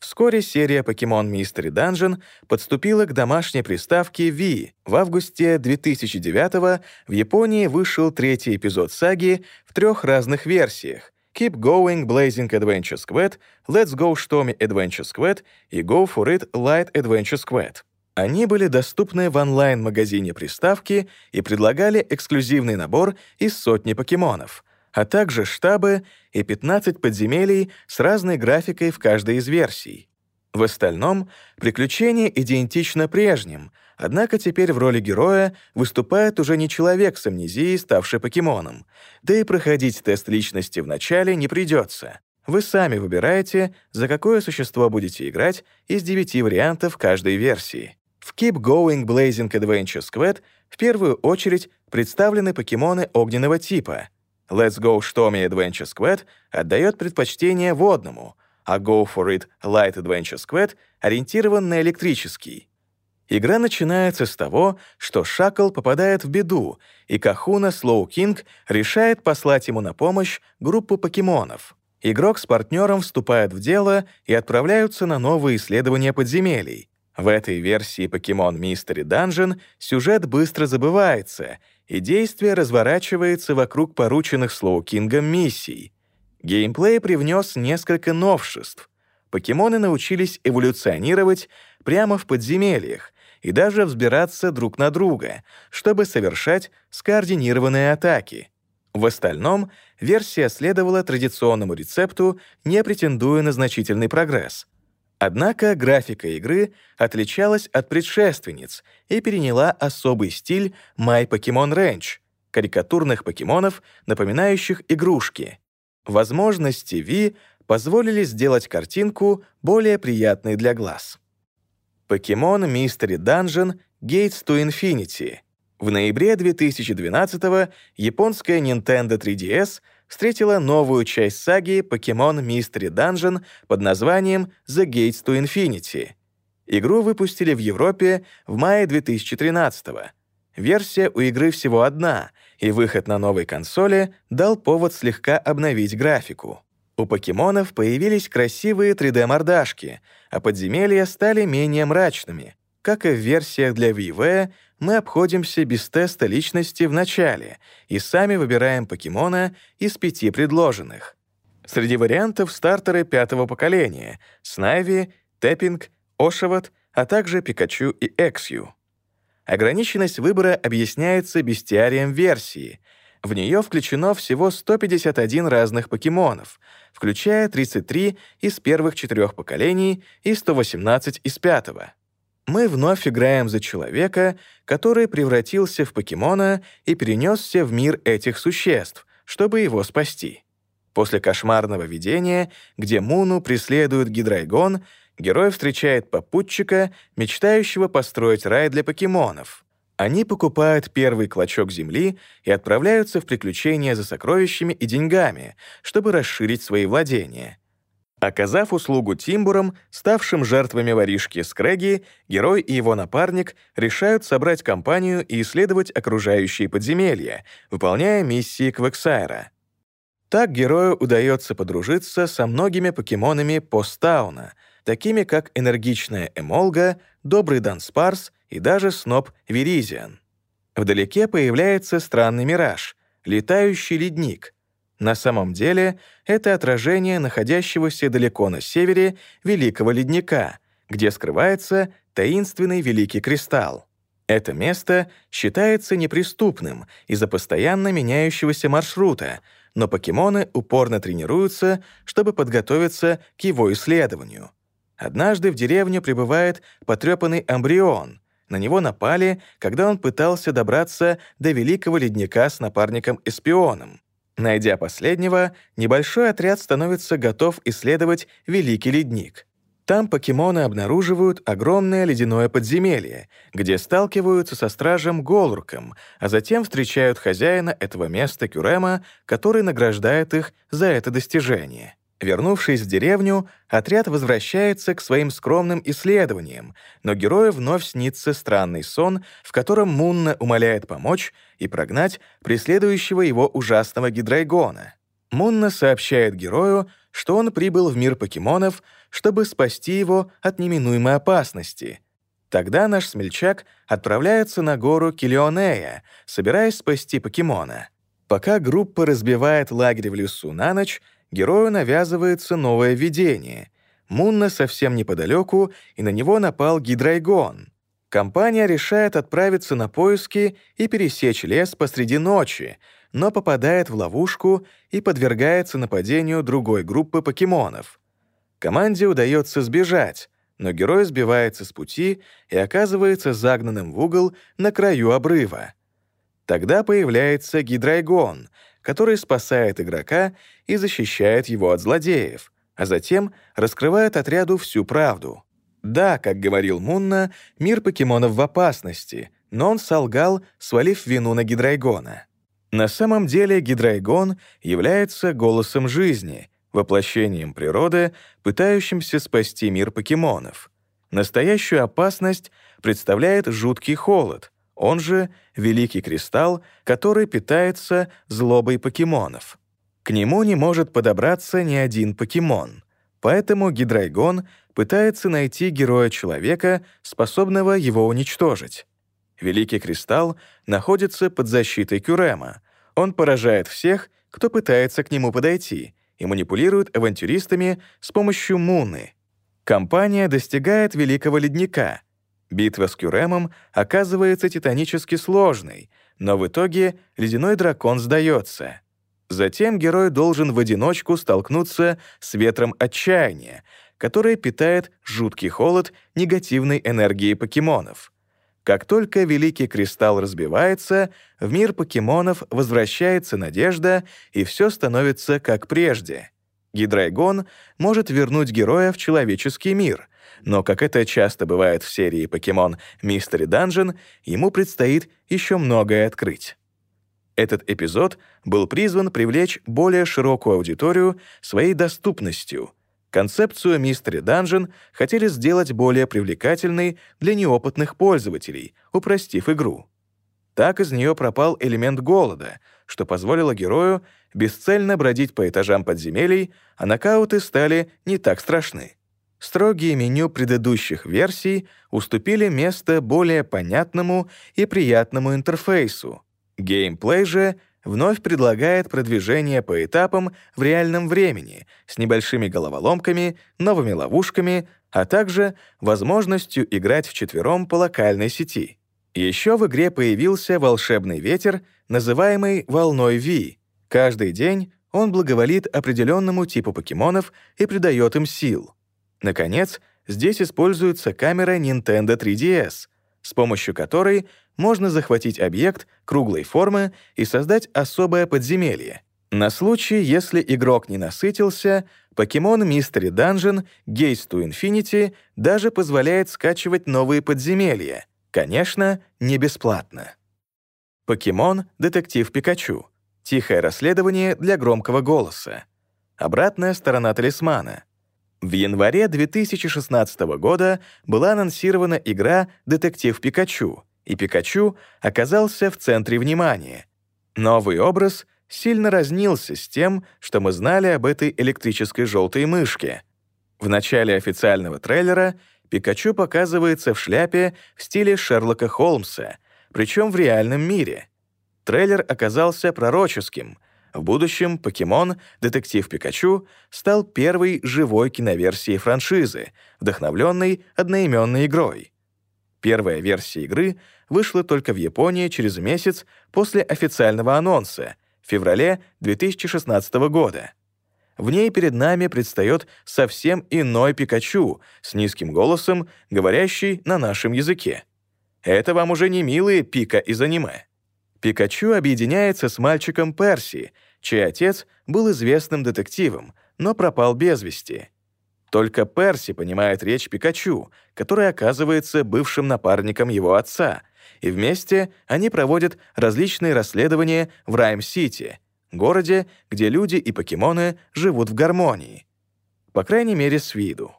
Вскоре серия Pokemon Mystery Dungeon подступила к домашней приставке Wii. В августе 2009 в Японии вышел третий эпизод саги в трех разных версиях — Keep Going Blazing Adventure Squad, Let's Go Stormy Adventure Squad и Go For It Light Adventure Squad. Они были доступны в онлайн-магазине приставки и предлагали эксклюзивный набор из сотни покемонов, а также штабы и 15 подземелий с разной графикой в каждой из версий. В остальном приключение идентично прежним, однако теперь в роли героя выступает уже не человек с амнезией, ставший покемоном, да и проходить тест личности в начале не придется. Вы сами выбираете, за какое существо будете играть из девяти вариантов каждой версии. Keep Going Blazing Adventure Squad в первую очередь представлены покемоны огненного типа. Let's Go Stormy Adventure Squad отдает предпочтение водному, а Go For It Light Adventure Squad ориентирован на электрический. Игра начинается с того, что Шакл попадает в беду, и Кахуна Слоу Кинг решает послать ему на помощь группу покемонов. Игрок с партнером вступает в дело и отправляются на новые исследования подземелий. В этой версии Pokemon Mystery Dungeon сюжет быстро забывается, и действие разворачивается вокруг порученных Слоукингом миссий. Геймплей привнес несколько новшеств. Покемоны научились эволюционировать прямо в подземельях и даже взбираться друг на друга, чтобы совершать скоординированные атаки. В остальном версия следовала традиционному рецепту, не претендуя на значительный прогресс — Однако графика игры отличалась от предшественниц и переняла особый стиль My Pokemon Ranch. карикатурных покемонов, напоминающих игрушки. Возможности Ви позволили сделать картинку более приятной для глаз. Покемон Mystery Dungeon Gates to Infinity. В ноябре 2012 японская Nintendo 3DS встретила новую часть саги Покемон Mystery Dungeon под названием The Gates to Infinity. Игру выпустили в Европе в мае 2013 -го. Версия у игры всего одна, и выход на новой консоли дал повод слегка обновить графику. У покемонов появились красивые 3D-мордашки, а подземелья стали менее мрачными. Как и в версиях для VV, мы обходимся без теста личности в начале и сами выбираем покемона из пяти предложенных. Среди вариантов стартеры пятого поколения — Снайви, Тэппинг, Ошевот, а также Пикачу и Эксью. Ограниченность выбора объясняется бестиарием версии — в нее включено всего 151 разных покемонов, включая 33 из первых четырех поколений и 118 из пятого. Мы вновь играем за человека, который превратился в покемона и перенесся в мир этих существ, чтобы его спасти. После кошмарного видения, где Муну преследует Гидрайгон, герой встречает попутчика, мечтающего построить рай для покемонов. Они покупают первый клочок земли и отправляются в приключения за сокровищами и деньгами, чтобы расширить свои владения. Оказав услугу Тимбурам, ставшим жертвами воришки Скреги, герой и его напарник решают собрать компанию и исследовать окружающие подземелья, выполняя миссии Квексайра. Так герою удается подружиться со многими покемонами Постауна, такими как энергичная Эмолга, добрый Данспарс и даже сноп Веризиан. Вдалеке появляется странный мираж — летающий ледник. На самом деле это отражение находящегося далеко на севере Великого ледника, где скрывается таинственный Великий Кристалл. Это место считается неприступным из-за постоянно меняющегося маршрута, но покемоны упорно тренируются, чтобы подготовиться к его исследованию. Однажды в деревню прибывает потрепанный амбрион, на него напали, когда он пытался добраться до Великого Ледника с напарником-эспионом. Найдя последнего, небольшой отряд становится готов исследовать Великий Ледник. Там покемоны обнаруживают огромное ледяное подземелье, где сталкиваются со стражем Голурком, а затем встречают хозяина этого места Кюрема, который награждает их за это достижение. Вернувшись в деревню, отряд возвращается к своим скромным исследованиям, но герою вновь снится странный сон, в котором Мунна умоляет помочь и прогнать преследующего его ужасного гидрайгона. Мунна сообщает герою, что он прибыл в мир покемонов, чтобы спасти его от неминуемой опасности. Тогда наш смельчак отправляется на гору Килионея, собираясь спасти покемона. Пока группа разбивает лагерь в лесу на ночь, герою навязывается новое видение. Мунна совсем неподалеку, и на него напал Гидрайгон. Компания решает отправиться на поиски и пересечь лес посреди ночи, но попадает в ловушку и подвергается нападению другой группы покемонов. Команде удается сбежать, но герой сбивается с пути и оказывается загнанным в угол на краю обрыва. Тогда появляется Гидрайгон, который спасает игрока и защищает его от злодеев, а затем раскрывает отряду всю правду. Да, как говорил Мунна, мир покемонов в опасности, но он солгал, свалив вину на Гидрайгона. На самом деле Гидрайгон является голосом жизни, воплощением природы, пытающимся спасти мир покемонов. Настоящую опасность представляет жуткий холод, он же Великий Кристалл, который питается злобой покемонов. К нему не может подобраться ни один покемон, поэтому Гидрайгон пытается найти героя-человека, способного его уничтожить. Великий Кристалл находится под защитой Кюрема. Он поражает всех, кто пытается к нему подойти, и манипулирует авантюристами с помощью Муны. Компания достигает Великого Ледника — Битва с Кюремом оказывается титанически сложной, но в итоге ледяной дракон сдается. Затем герой должен в одиночку столкнуться с ветром отчаяния, который питает жуткий холод негативной энергии покемонов. Как только Великий Кристалл разбивается, в мир покемонов возвращается надежда, и все становится как прежде. Гидрайгон может вернуть героя в человеческий мир, но, как это часто бывает в серии покемон Mystery Dungeon, ему предстоит еще многое открыть. Этот эпизод был призван привлечь более широкую аудиторию своей доступностью. Концепцию Mystery Dungeon хотели сделать более привлекательной для неопытных пользователей, упростив игру. Так из нее пропал элемент голода, что позволило герою бесцельно бродить по этажам подземелий, а нокауты стали не так страшны. Строгие меню предыдущих версий уступили место более понятному и приятному интерфейсу. Геймплей же вновь предлагает продвижение по этапам в реальном времени с небольшими головоломками, новыми ловушками, а также возможностью играть вчетвером по локальной сети. Еще в игре появился волшебный ветер, называемый «Волной Ви». Каждый день он благоволит определенному типу покемонов и придает им сил. Наконец, здесь используется камера Nintendo 3DS, с помощью которой можно захватить объект круглой формы и создать особое подземелье. На случай, если игрок не насытился, Pokemon Mystery Dungeon Gates to Infinity даже позволяет скачивать новые подземелья. Конечно, не бесплатно. Покемон Детектив Пикачу. Тихое расследование для громкого голоса. Обратная сторона талисмана. В январе 2016 года была анонсирована игра «Детектив Пикачу», и Пикачу оказался в центре внимания. Новый образ сильно разнился с тем, что мы знали об этой электрической желтой мышке. В начале официального трейлера Пикачу показывается в шляпе в стиле Шерлока Холмса, причем в реальном мире. Трейлер оказался пророческим — в будущем покемон «Детектив Пикачу» стал первой живой киноверсией франшизы, вдохновленной одноименной игрой. Первая версия игры вышла только в Японии через месяц после официального анонса, в феврале 2016 года. В ней перед нами предстает совсем иной Пикачу с низким голосом, говорящий на нашем языке. Это вам уже не милые Пика из аниме. Пикачу объединяется с мальчиком Перси, чей отец был известным детективом, но пропал без вести. Только Перси понимает речь Пикачу, который оказывается бывшим напарником его отца, и вместе они проводят различные расследования в Райм-Сити, городе, где люди и покемоны живут в гармонии. По крайней мере, с виду.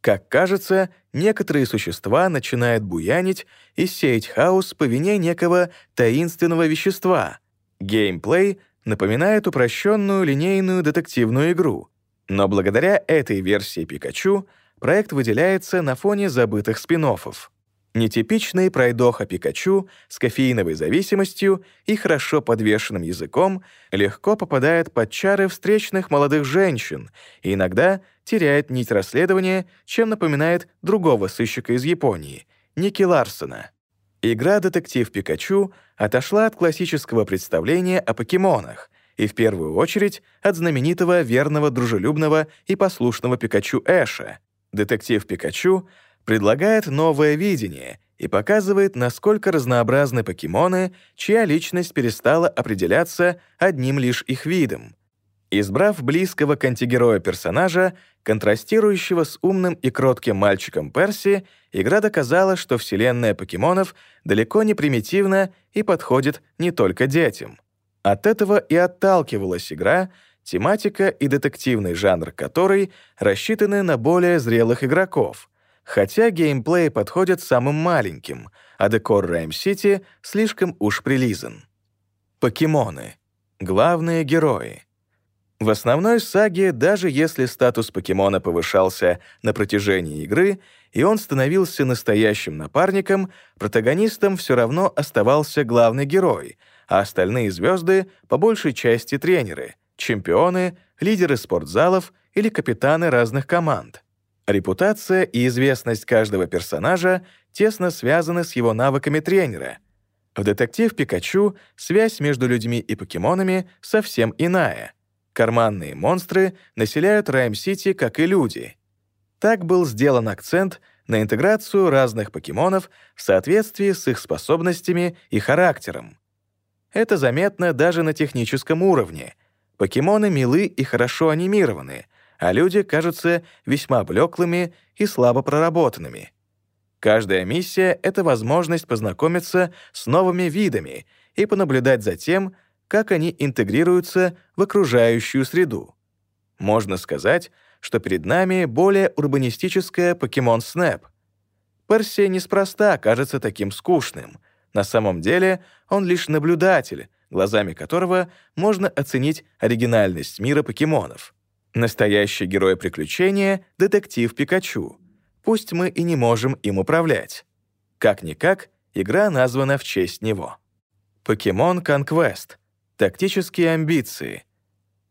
Как кажется, некоторые существа начинают буянить и сеять хаос по вине некого таинственного вещества. Геймплей напоминает упрощенную линейную детективную игру, но благодаря этой версии Пикачу проект выделяется на фоне забытых спин -оффов. Нетипичный пройдоха Пикачу с кофеиновой зависимостью и хорошо подвешенным языком легко попадает под чары встречных молодых женщин и иногда теряет нить расследования, чем напоминает другого сыщика из Японии, Ники Ларсона. Игра «Детектив Пикачу» отошла от классического представления о покемонах и в первую очередь от знаменитого верного, дружелюбного и послушного Пикачу Эша. «Детектив Пикачу» предлагает новое видение и показывает, насколько разнообразны покемоны, чья личность перестала определяться одним лишь их видом. Избрав близкого к антигероя персонажа, контрастирующего с умным и кротким мальчиком Перси, игра доказала, что вселенная покемонов далеко не примитивна и подходит не только детям. От этого и отталкивалась игра, тематика и детективный жанр которой рассчитаны на более зрелых игроков, хотя геймплей подходит самым маленьким, а декор Райм-Сити слишком уж прилизан. Покемоны. Главные герои. В основной саге, даже если статус покемона повышался на протяжении игры, и он становился настоящим напарником, протагонистом все равно оставался главный герой, а остальные звезды — по большей части тренеры, чемпионы, лидеры спортзалов или капитаны разных команд. Репутация и известность каждого персонажа тесно связаны с его навыками тренера. В «Детектив Пикачу» связь между людьми и покемонами совсем иная. Карманные монстры населяют Райм-Сити, как и люди. Так был сделан акцент на интеграцию разных покемонов в соответствии с их способностями и характером. Это заметно даже на техническом уровне. Покемоны милы и хорошо анимированы, а люди кажутся весьма блеклыми и слабо проработанными. Каждая миссия — это возможность познакомиться с новыми видами и понаблюдать за тем, как они интегрируются в окружающую среду. Можно сказать, что перед нами более урбанистическая Pokemon Snap. Персия неспроста кажется таким скучным. На самом деле он лишь наблюдатель, глазами которого можно оценить оригинальность мира покемонов. Настоящий герой приключения — детектив Пикачу. Пусть мы и не можем им управлять. Как-никак, игра названа в честь него. Покемон Conquest Тактические амбиции.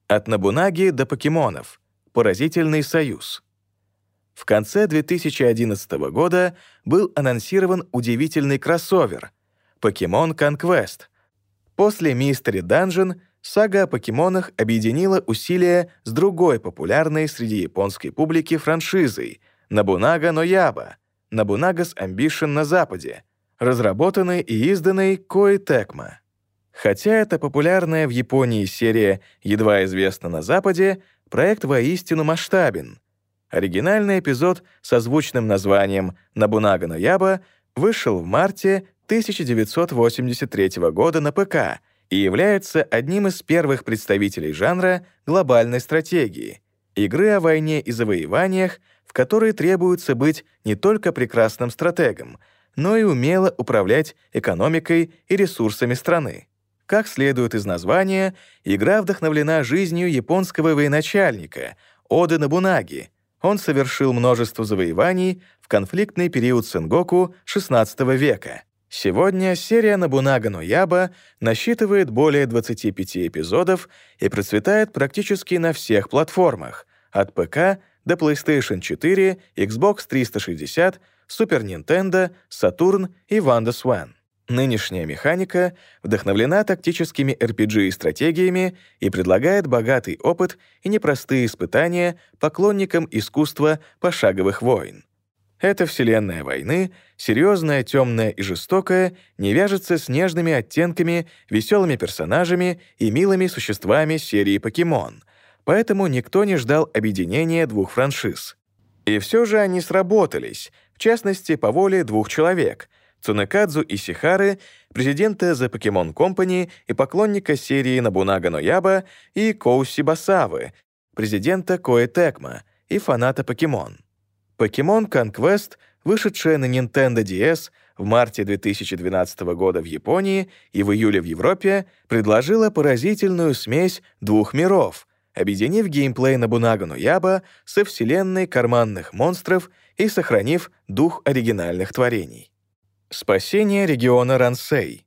От Набунаги до покемонов. Поразительный союз. В конце 2011 года был анонсирован удивительный кроссовер Покемон Conquest. После Mystery Dungeon сага о покемонах объединила усилия с другой популярной среди японской публики франшизой Набунага Нояба, Набунага's Ambition на Западе, разработанной и изданной Koei Tecmo. Хотя эта популярная в Японии серия едва известна на Западе, проект воистину масштабен. Оригинальный эпизод со звучным названием «Набунага но Яба» вышел в марте 1983 года на ПК и является одним из первых представителей жанра глобальной стратегии — игры о войне и завоеваниях, в которой требуется быть не только прекрасным стратегом, но и умело управлять экономикой и ресурсами страны. Как следует из названия, игра вдохновлена жизнью японского военачальника Оды Набунаги. Он совершил множество завоеваний в конфликтный период Сенгоку XVI века. Сегодня серия Набунага но Яба насчитывает более 25 эпизодов и процветает практически на всех платформах, от ПК до PlayStation 4, Xbox 360, Super Nintendo, Saturn и Wanda Swan. Нынешняя механика вдохновлена тактическими RPG и стратегиями и предлагает богатый опыт и непростые испытания поклонникам искусства пошаговых войн. Эта вселенная войны, серьезная, темная и жестокая, не вяжется с нежными оттенками, веселыми персонажами и милыми существами серии «Покемон», поэтому никто не ждал объединения двух франшиз. И все же они сработались, в частности, по воле двух человек — Цунекадзу Исихары, президента The Pokemon Company и поклонника серии Набунага Нояба, и Коуси Басавы, президента Коэ Текма и фаната Покемон. Покемон Conquest, вышедшая на Nintendo DS в марте 2012 года в Японии и в июле в Европе, предложила поразительную смесь двух миров, объединив геймплей Набунага Нояба со вселенной карманных монстров и сохранив дух оригинальных творений. Спасение региона Рансей.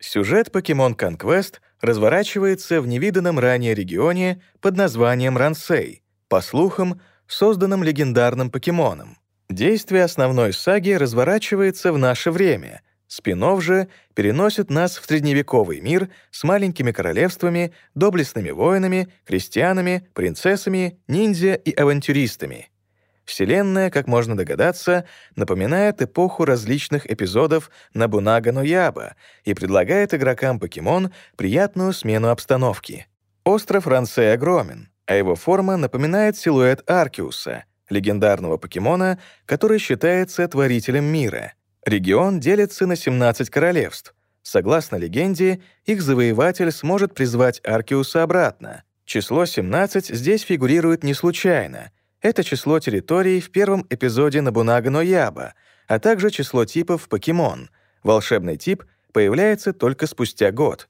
Сюжет Pokemon Conquest разворачивается в невиданном ранее регионе под названием Рансей, по слухам, созданном легендарным покемоном. Действие основной саги разворачивается в наше время. спин же переносит нас в средневековый мир с маленькими королевствами, доблестными воинами, крестьянами, принцессами, ниндзя и авантюристами — Вселенная, как можно догадаться, напоминает эпоху различных эпизодов Набунага но Яба и предлагает игрокам покемон приятную смену обстановки. Остров Рансей огромен, а его форма напоминает силуэт Аркиуса, легендарного покемона, который считается творителем мира. Регион делится на 17 королевств. Согласно легенде, их завоеватель сможет призвать Аркиуса обратно. Число 17 здесь фигурирует не случайно — это число территорий в первом эпизоде Набунага Яба, а также число типов покемон. Волшебный тип появляется только спустя год.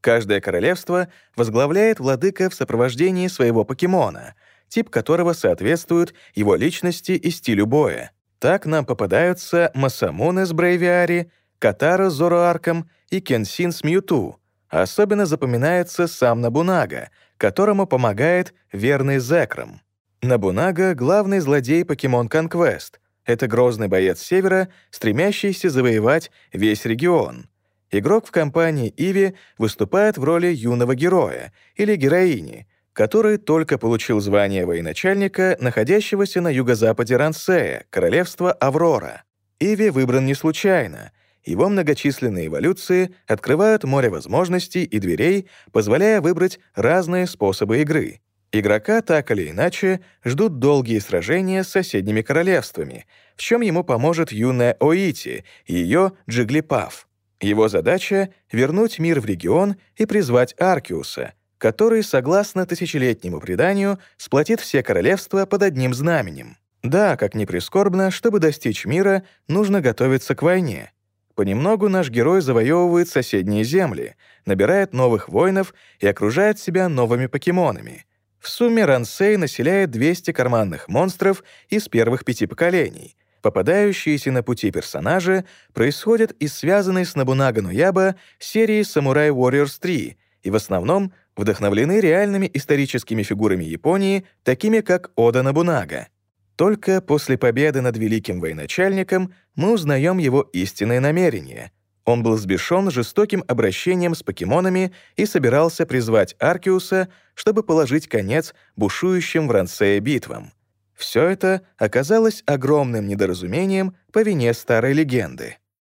Каждое королевство возглавляет владыка в сопровождении своего покемона, тип которого соответствует его личности и стилю боя. Так нам попадаются Масамуны с Брейвиари, Катара с Зороарком и Кенсин с Мьюту. Особенно запоминается сам Набунага, которому помогает верный Зекрам. Набунага — главный злодей Покемон Conquest. Это грозный боец Севера, стремящийся завоевать весь регион. Игрок в компании Иви выступает в роли юного героя или героини, который только получил звание военачальника, находящегося на юго-западе Рансея, королевства Аврора. Иви выбран не случайно. Его многочисленные эволюции открывают море возможностей и дверей, позволяя выбрать разные способы игры. Игрока так или иначе ждут долгие сражения с соседними королевствами, в чем ему поможет юная Оити и ее Джиглипав. Его задача — вернуть мир в регион и призвать Аркиуса, который, согласно тысячелетнему преданию, сплотит все королевства под одним знаменем. Да, как ни прискорбно, чтобы достичь мира, нужно готовиться к войне. Понемногу наш герой завоевывает соседние земли, набирает новых воинов и окружает себя новыми покемонами — в сумме Рансей населяет 200 карманных монстров из первых пяти поколений. Попадающиеся на пути персонажи происходят из связанной с Набунага Нуяба серии Samurai Warriors 3 и в основном вдохновлены реальными историческими фигурами Японии, такими как Ода Набунага. Только после победы над великим военачальником мы узнаем его истинные намерения — он был сбешен жестоким обращением с покемонами и собирался призвать Аркиуса, чтобы положить конец бушующим в Рансее битвам. Все это оказалось огромным недоразумением по вине старой легенды.